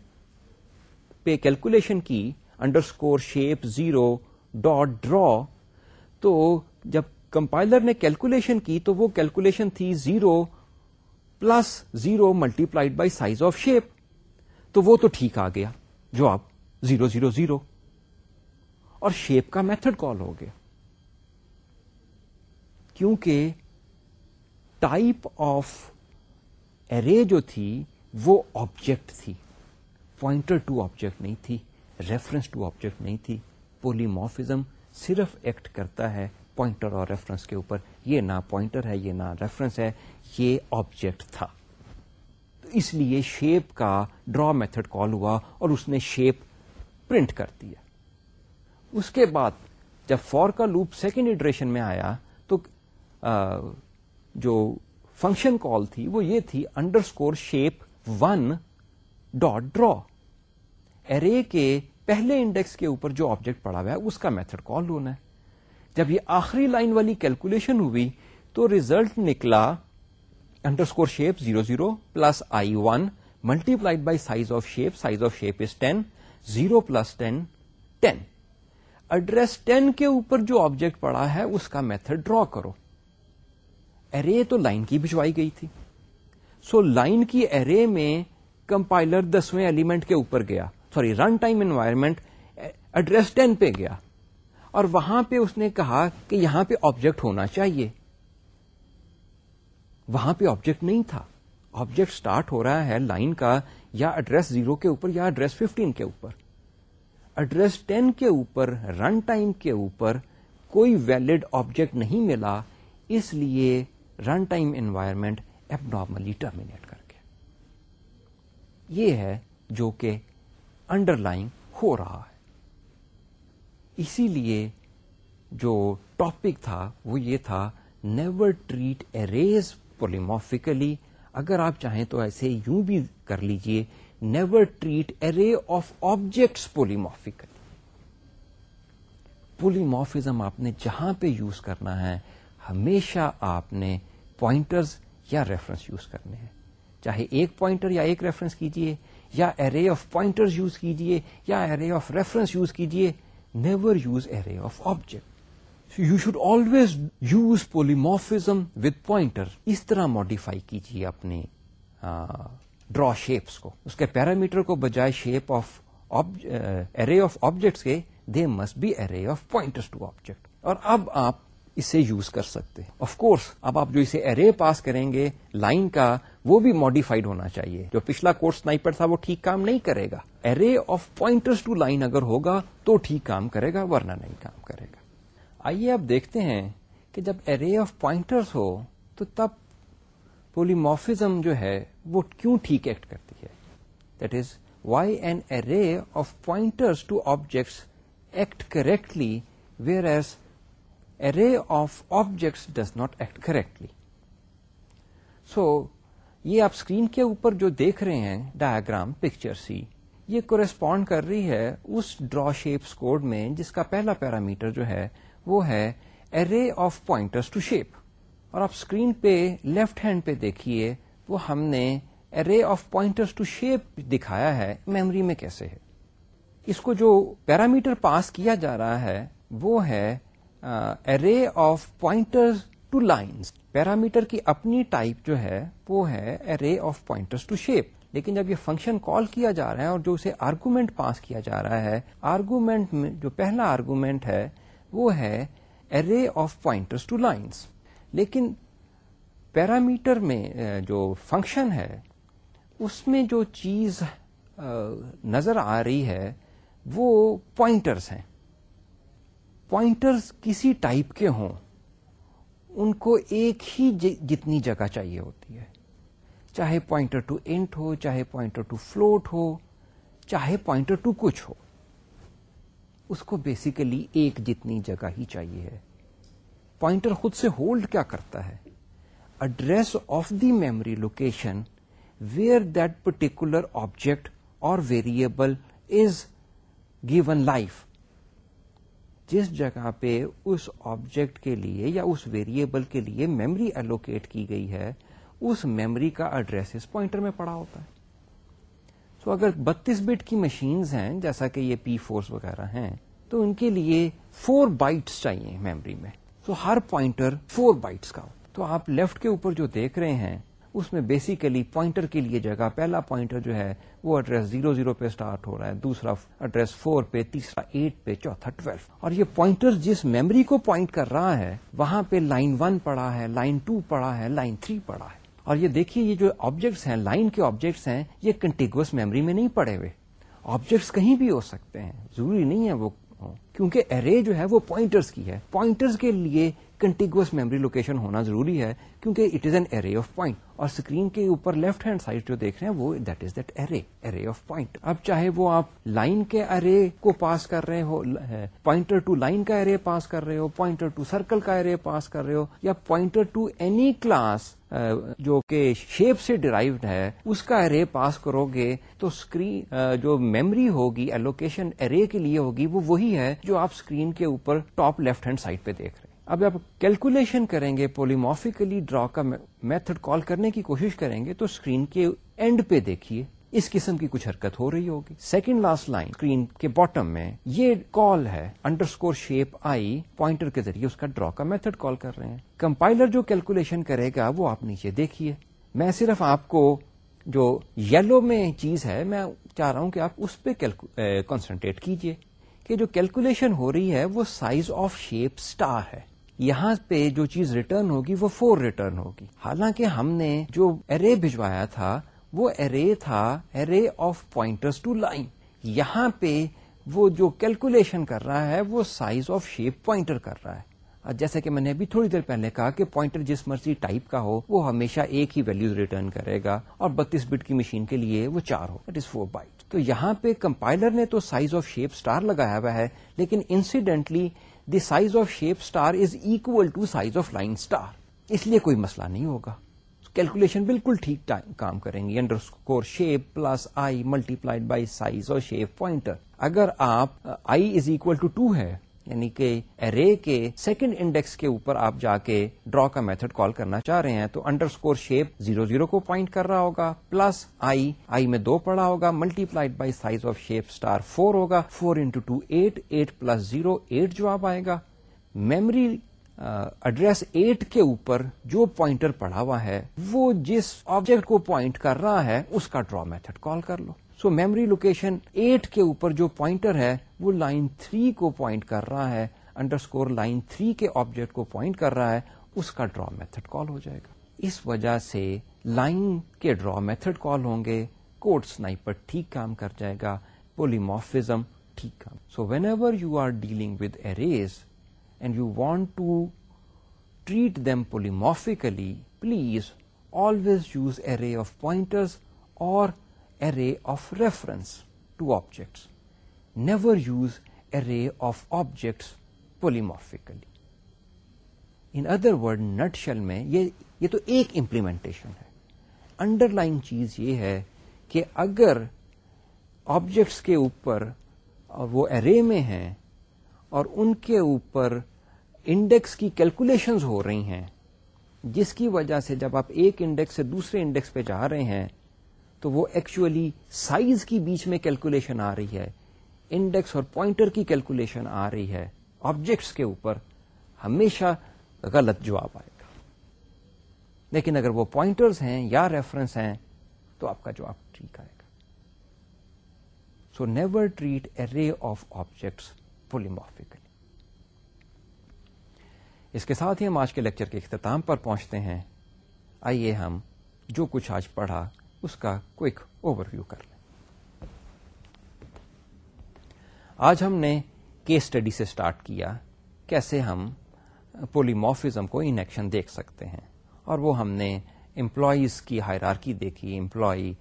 پہ کیلکولیشن کی underscore shape zero dot draw تو جب کمپائلر نے کیلکولیشن کی تو وہ کیلکولیشن تھی zero plus zero multiplied by size of shape تو وہ تو ٹھیک آ گیا جو آپ زیرو زیرو زیرو اور شیپ کا میتھڈ کال ہو گیا کیونکہ ٹائپ آف ارے جو تھی وہ آبجیکٹ تھی پوائنٹر ٹو آبجیکٹ نہیں تھی ریفرنس ٹو آبجیکٹ نہیں تھی پولیموفیزم صرف ایکٹ کرتا ہے پوائنٹر اور ریفرنس کے اوپر یہ نہ پوائنٹر ہے یہ نہ ریفرنس ہے یہ آبجیکٹ تھا تو اس لیے شیپ کا ڈرا میتھڈ کال ہوا اور اس نے شیپ پرنٹ کر دیا اس کے بعد جب فور کا لوپ سیکنڈ ایڈریشن میں آیا جو فنکشن کال تھی وہ یہ تھی underscore shape one dot draw array کے پہلے انڈیکس کے اوپر جو آبجیکٹ پڑا ہوا ہے اس کا میتھڈ کال ہونا ہے جب یہ آخری لائن والی کیلکولیشن ہوئی تو ریزلٹ نکلا underscore shape zero zero plus I one multiplied by size of shape size of shape is ten zero plus ten ten address ten کے اوپر جو آبجیکٹ پڑا ہے اس کا میتھڈ ڈرا کرو تو لائن کی بھجوائی گئی تھی سو لائن کی ارے میں کمپائلر دسویں ایلیمنٹ کے اوپر گیا sorry run time environment address ten پہ گیا اور وہاں پہ اس نے کہا کہ یہاں پہ آبجیکٹ ہونا چاہیے وہاں پہ آبجیکٹ نہیں تھا آبجیکٹ اسٹارٹ ہو رہا ہے لائن کا یا ایڈریس زیرو کے اوپر یا ایڈریس ففٹین کے اوپر ایڈریس ٹین کے اوپر رن ٹائم کے اوپر کوئی ویلڈ آبجیکٹ نہیں ملا اس لیے run time environment abnormally terminate کر کے یہ ہے جو کہ انڈر لائن ہو رہا ہے اسی لیے جو ٹاپک تھا وہ یہ تھا نیور ٹریٹ اریز پولیموفکلی اگر آپ چاہیں تو ایسے یوں بھی کر لیجئے never treat array of objects polymorphically polymorphism آپ نے جہاں پہ یوز کرنا ہے ہمیشہ آپ نے پوائنٹرز یا ریفرنس یوز کرنے ہیں چاہے ایک پوائنٹر یا ایک ریفرنس کیجیے یا ایرے آف پوائنٹرز یوز کیجیے یا ایرے آف ریفرنس یوز کیجیے never use array of object you should always use polymorphism with pointer اس طرح ماڈیفائی کیجیے اپنے ڈرا شیپس کو اس کے پیرامیٹر کو بجائے shape of array of objects کے they must be array of pointer to object اور اب آپ اسے یوز کر سکتے آف کورس اب آپ جو اسے ارے پاس کریں گے لائن کا وہ بھی ماڈیفائڈ ہونا چاہیے جو پچھلا کورس نائپر تھا وہ ٹھیک کام نہیں کرے گا array of pointers to line اگر ہوگا تو ٹھیک کام کرے گا ورنہ نہیں کام کرے گا آئیے آپ دیکھتے ہیں کہ جب ارے آف پوائنٹرس ہو تو تب پولیموفیزم جو ہے وہ کیوں ٹھیک ایکٹ کرتی ہے that is why an array of pointers to objects act correctly whereas array of objects does not act correctly so یہ آپ اسکرین کے اوپر جو دیکھ رہے ہیں ڈایاگرام پکچر سی یہ کورسپونڈ کر رہی ہے اس ڈرا شیپس کوڈ میں جس کا پہلا پیرامیٹر جو ہے وہ ہے array of pointers to shape اور آپ اسکرین پہ لیفٹ ہینڈ پہ دیکھیے وہ ہم نے array of pointers to shape دکھایا ہے میموری میں کیسے ہے اس کو جو پیرامیٹر پاس کیا جا رہا ہے وہ ہے array of pointer to lines parameter کی اپنی ٹائپ جو ہے وہ ہے array of pointers to shape لیکن جب یہ فنکشن کال کیا جا رہا ہے اور جو اسے آرگومینٹ پاس کیا جا رہا ہے آرگومنٹ میں جو پہلا آرگومینٹ ہے وہ ہے array of pointers to lines لیکن پیرامیٹر میں جو فنکشن ہے اس میں جو چیز نظر آ رہی ہے وہ پوائنٹرس ہیں پوائنٹرز کسی ٹائپ کے ہوں ان کو ایک ہی جتنی جگہ چاہیے ہوتی ہے چاہے پوائنٹر ٹو انٹ ہو چاہے پوائنٹر ٹو فلوٹ ہو چاہے پوائنٹر ٹو کچھ ہو اس کو بیسیکلی ایک جتنی جگہ ہی چاہیے ہے پوائنٹر خود سے ہولڈ کیا کرتا ہے address of the memory location where that particular object اور ویریبل از گیون لائف جس جگہ پہ اس آبجیکٹ کے لیے یا اس ویریبل کے لیے میمری الوکیٹ کی گئی ہے اس میمری کا ایڈریس اس پوائنٹر میں پڑا ہوتا ہے سو so, اگر بتیس بٹ کی مشینز ہیں جیسا کہ یہ پی فورس وغیرہ ہیں تو ان کے لیے فور بائٹس چاہیے میمری میں تو ہر پوائنٹر فور بائٹس کا ہو تو آپ لیفٹ کے اوپر جو دیکھ رہے ہیں اس میں بیسیکلی پوائنٹر کے لیے جگہ پہلا پوائنٹر جو ہے وہ ایڈریس زیرو زیرو پہ اسٹارٹ ہو رہا ہے دوسرا ایڈریس فور پہ تیسرا ایٹ پہ چوتھا ٹویلو اور یہ پوائنٹر جس میموری کو پوائنٹ کر رہا ہے وہاں پہ لائن ون پڑا ہے لائن ٹو پڑا ہے لائن تھری پڑا ہے اور یہ دیکھیے یہ جو آبجیکٹس ہیں لائن کے آبجیکٹس ہیں یہ کنٹینگوس میموری میں نہیں پڑے ہوئے آبجیکٹس کہیں بھی ہو سکتے ہیں ضروری نہیں ہے وہ کیونکہ ارے جو ہے وہ پوائنٹرس کی ہے پوائنٹرس کے لیے کنٹیگوس میموری لوکیشن ہونا ضروری ہے کیونکہ it is an array of point اور اسکرین کے اوپر لیفٹ ہینڈ سائڈ جو دیکھ رہے ہیں وہ that is that array array of point اب چاہے وہ آپ لائن کے ارے کو پاس کر رہے ہو پوائنٹر ٹو لائن کا ارے پاس کر رہے ہو پوائنٹر ٹو سرکل کا ارے پاس کر رہے ہو یا پوائنٹر ٹو اینی کلاس جو کہ شیپ سے ڈرائیوڈ ہے اس کا ارے پاس کرو گے تو اسکرین جو میمری ہوگی ایلوکیشن ارے کے لیے ہوگی وہ وہی ہے جو آپ اسکرین کے اوپر ٹاپ لیفٹ ہینڈ سائڈ پہ دیکھ رہے ہیں اب آپ کیلکولیشن کریں گے پولیموفیکلی ڈرا کا میتھڈ کال کرنے کی کوشش کریں گے تو اسکرین کے اینڈ پہ دیکھیے اس قسم کی کچھ حرکت ہو رہی ہوگی سیکنڈ لاسٹ لائن اسکرین کے باٹم میں یہ کال ہے انڈر اسکور شیپ آئی پوائنٹر کے ذریعے اس کا ڈرا کا میتھڈ کال کر رہے ہیں کمپائلر جو کیلکولیشن کرے گا وہ آپ نیچے دیکھیے میں صرف آپ کو جو یلو میں چیز ہے میں چاہ رہا ہوں کہ آپ اس پہ کنسنٹریٹ کیجئے کہ جو کیلکولیشن ہو رہی ہے وہ سائز آف شیپ سٹار ہے یہاں پہ جو چیز ریٹرن ہوگی وہ فور ریٹرن ہوگی حالانکہ ہم نے جو ارے بھجوایا تھا وہ ارے تھا array of pointers to line یہاں پہ وہ جو کیلکولیشن کر رہا ہے وہ سائز آف شیپ پوائنٹر کر رہا ہے جیسے کہ میں نے ابھی تھوڑی دیر پہلے کہا کہ پوائنٹر جس مرضی ٹائپ کا ہو وہ ہمیشہ ایک ہی ویلو ریٹرن کرے گا اور بتیس بٹ کی مشین کے لیے وہ چار ہو اٹ از فور بائٹ تو یہاں پہ کمپائلر نے تو سائز آف شیپ اسٹار لگایا ہوا ہے لیکن incidentally the size of shape star is equal to size of line star اس لیے کوئی مسئلہ نہیں ہوگا کیلکولیشن بالکل ٹھیک کام کریں گے underscore shape plus I multiplied by size اور شیپ پوائنٹر اگر آپ I is equal to two ہے یعنی کہ ایرے کے سیکنڈ انڈیکس کے اوپر آپ جا کے ڈرا کا میتھڈ کال کرنا چاہ رہے ہیں تو underscore shape zero zero کو پوائنٹ کر رہا ہوگا پلس آئی آئی میں دو پڑا ہوگا multiplied by size of shape star four ہوگا four into two eight eight plus zero eight جو آپ آئے گا میمری ایڈریس ایٹ کے اوپر جو پوائنٹر پڑا ہوا ہے وہ جس آبجیکٹ کو پوائنٹ کر رہا ہے اس کا ڈرا میتھڈ کال کر لو سو میموری لوکیشن ایٹ کے اوپر جو پوائنٹر ہے وہ لائن تھری کو پوائنٹ کر رہا ہے انڈر اسکور لائن تھری کے آبجیکٹ کو پوائنٹ کر رہا ہے اس کا ڈرا میتھڈ کال ہو جائے گا اس وجہ سے لائن کے ڈرا میتھڈ کال ہوں گے کوڈ سنائپر ٹھیک کام کر جائے گا پولیموفیزم ٹھیک کام so whenever you are dealing with arrays and you want to treat them polymorphically please always use array of pointers اور array of reference to objects never use array of objects polymorphically in other world nutshell میں یہ یہ تو ایک implement ہے under line چیز یہ ہے کہ اگر آبجیکٹس کے اوپر وہ ارے میں ہیں اور ان کے اوپر انڈیکس کی کیلکولیشنز ہو رہی ہیں جس کی وجہ سے جب آپ ایک انڈیکس سے دوسرے انڈیکس پہ جا رہے ہیں تو وہ ایکچولی سائز کی بیچ میں کیلکولیشن آ رہی ہے انڈیکس اور پوائنٹر کی کیلکولیشن آ رہی ہے آبجیکٹس کے اوپر ہمیشہ غلط جواب آئے گا لیکن اگر وہ پوائنٹرز ہیں یا ریفرنس ہیں تو آپ کا جواب ٹھیک آئے گا سو نیور ٹریٹ اے رے آف آبجیکٹس پولیمارفکلی اس کے ساتھ ہی ہم آج کے لیکچر کے اختتام پر پہنچتے ہیں آئیے ہم جو کچھ آج پڑھا اس کا کوئک اوور ویو کر لیں آج ہم نے کیس اسٹڈی سے اسٹارٹ کیا کیسے ہم پولیموفیزم کو ان ایکشن دیکھ سکتے ہیں اور وہ ہم نے امپلائیز کی ہائرارکی دیکھی employee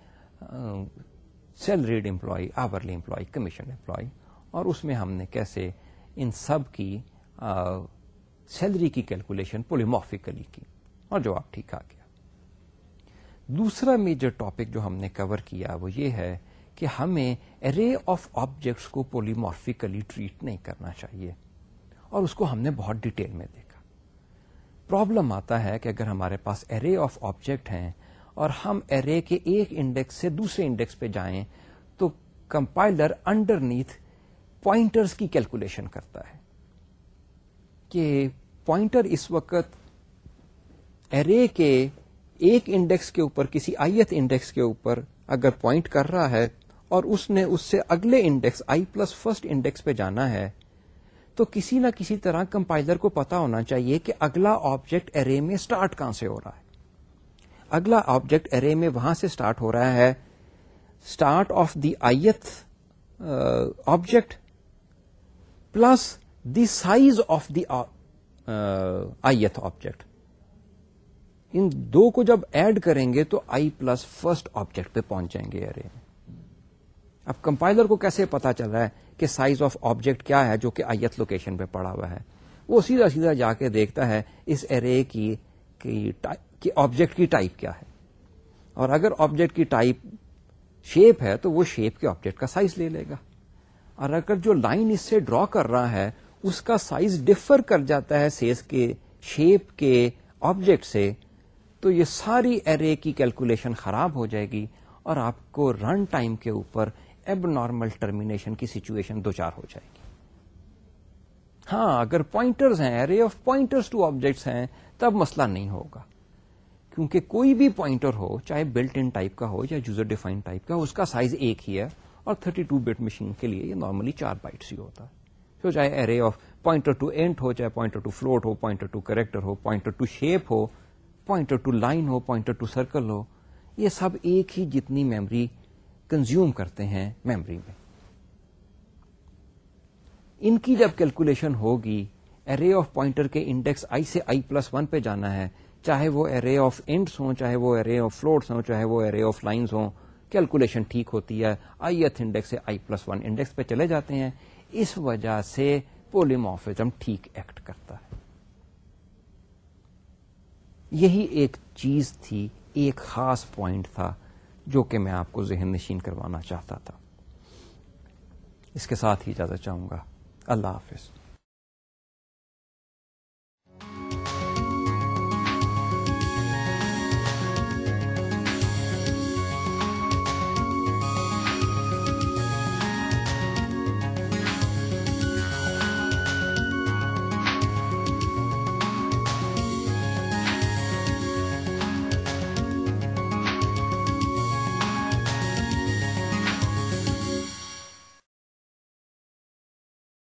salaried employee hourly employee commission employee اور اس میں ہم نے کیسے ان سب کی سیلری uh, کی کیلکولیشن پولیموفکلی کی اور جواب ٹھیک آ گیا دوسرا میجر ٹاپک جو ہم نے کور کیا وہ یہ ہے کہ ہمیں ارے آف آبجیکٹس کو پولیمارفیکلی ٹریٹ نہیں کرنا چاہیے اور اس کو ہم نے بہت ڈیٹیل میں دیکھا پرابلم آتا ہے کہ اگر ہمارے پاس ارے آف آبجیکٹ ہیں اور ہم ارے کے ایک انڈیکس سے دوسرے انڈیکس پہ جائیں تو کمپائلر انڈر نیتھ پوائنٹرس کی کیلکولیشن کرتا ہے کہ پوائنٹر اس وقت ارے کے ایک انڈیکس کے اوپر کسی آئیت انڈیکس کے اوپر اگر پوائنٹ کر رہا ہے اور اس نے اس سے اگلے index I plus first index پہ جانا ہے تو کسی نہ کسی طرح کمپائلر کو پتا ہونا چاہیے کہ اگلا آبجیکٹ ارے میں اسٹارٹ کہاں سے ہو رہا ہے اگلا آبجیکٹ ارے میں وہاں سے اسٹارٹ ہو رہا ہے start of the ith object plus the size of the ith object ان دو کو جب ایڈ کریں گے تو آئی پلس فرسٹ آبجیکٹ پہ پہنچ جائیں گے ارے اب کمپائلر کو کیسے پتا چل رہا ہے کہ سائز آف آبجیکٹ کیا ہے جو کہ آئیت لوکیشن پہ پڑا ہوا ہے وہ سیدھا سیدھا جا کے دیکھتا ہے اس ارے کی آبجیکٹ کی ٹائپ کیا ہے اور اگر آبجیکٹ کی ٹائپ شیپ ہے تو وہ شیپ کے آبجیکٹ کا سائز لے لے گا اور اگر جو لائن اس سے ڈرا کر رہا ہے اس کا سائز ڈفر کر جاتا ہے سیز کے شیپ کے آبجیکٹ سے تو یہ ساری ایرے کی کیلکولیشن خراب ہو جائے گی اور آپ کو رن ٹائم کے اوپر اب نارمل ٹرمینیشن کی سچویشن دو چار ہو جائے گی ہاں اگر پوائنٹرز ہیں array of pointers to objects ہیں تب مسئلہ نہیں ہوگا کیونکہ کوئی بھی پوائنٹر ہو چاہے بلٹ ان ٹائپ کا ہو یا یوزر ڈیفائن ٹائپ کا اس کا سائز ایک ہی ہے اور 32 بٹ مشین کے لیے یہ نارملی چار بائٹس ہی ہوتا ہے چاہے array of pointer to int ہو چاہے پوائنٹر ٹو فلوٹ ہو پوائنٹر ٹو کریکٹر ہو پوائنٹر ٹو شیپ ہو پوائنٹر ٹو لائن ہو پوائنٹر ٹو سرکل ہو یہ سب ایک ہی جتنی میمری کنزیوم کرتے ہیں میمری میں ان کی جب کیلکولیشن ہوگی ارے آف پوائنٹر کے انڈیکس آئی سے آئی پلس ون پہ جانا ہے چاہے وہ ارے آف انڈس ہوں چاہے وہ ارے آف فلورس ہوں چاہے وہ ارے آف لائنس ہوں کیلکولیشن ٹھیک ہوتی ہے آئی ایتھ انڈیکس سے آئی پلس ون انڈیکس پہ چلے جاتے ہیں اس وجہ سے پولیموفیزم ٹھیک ایکٹ کرتا ہے یہی ایک چیز تھی ایک خاص پوائنٹ تھا جو کہ میں آپ کو ذہن نشین کروانا چاہتا تھا اس کے ساتھ ہی اجازت چاہوں گا اللہ حافظ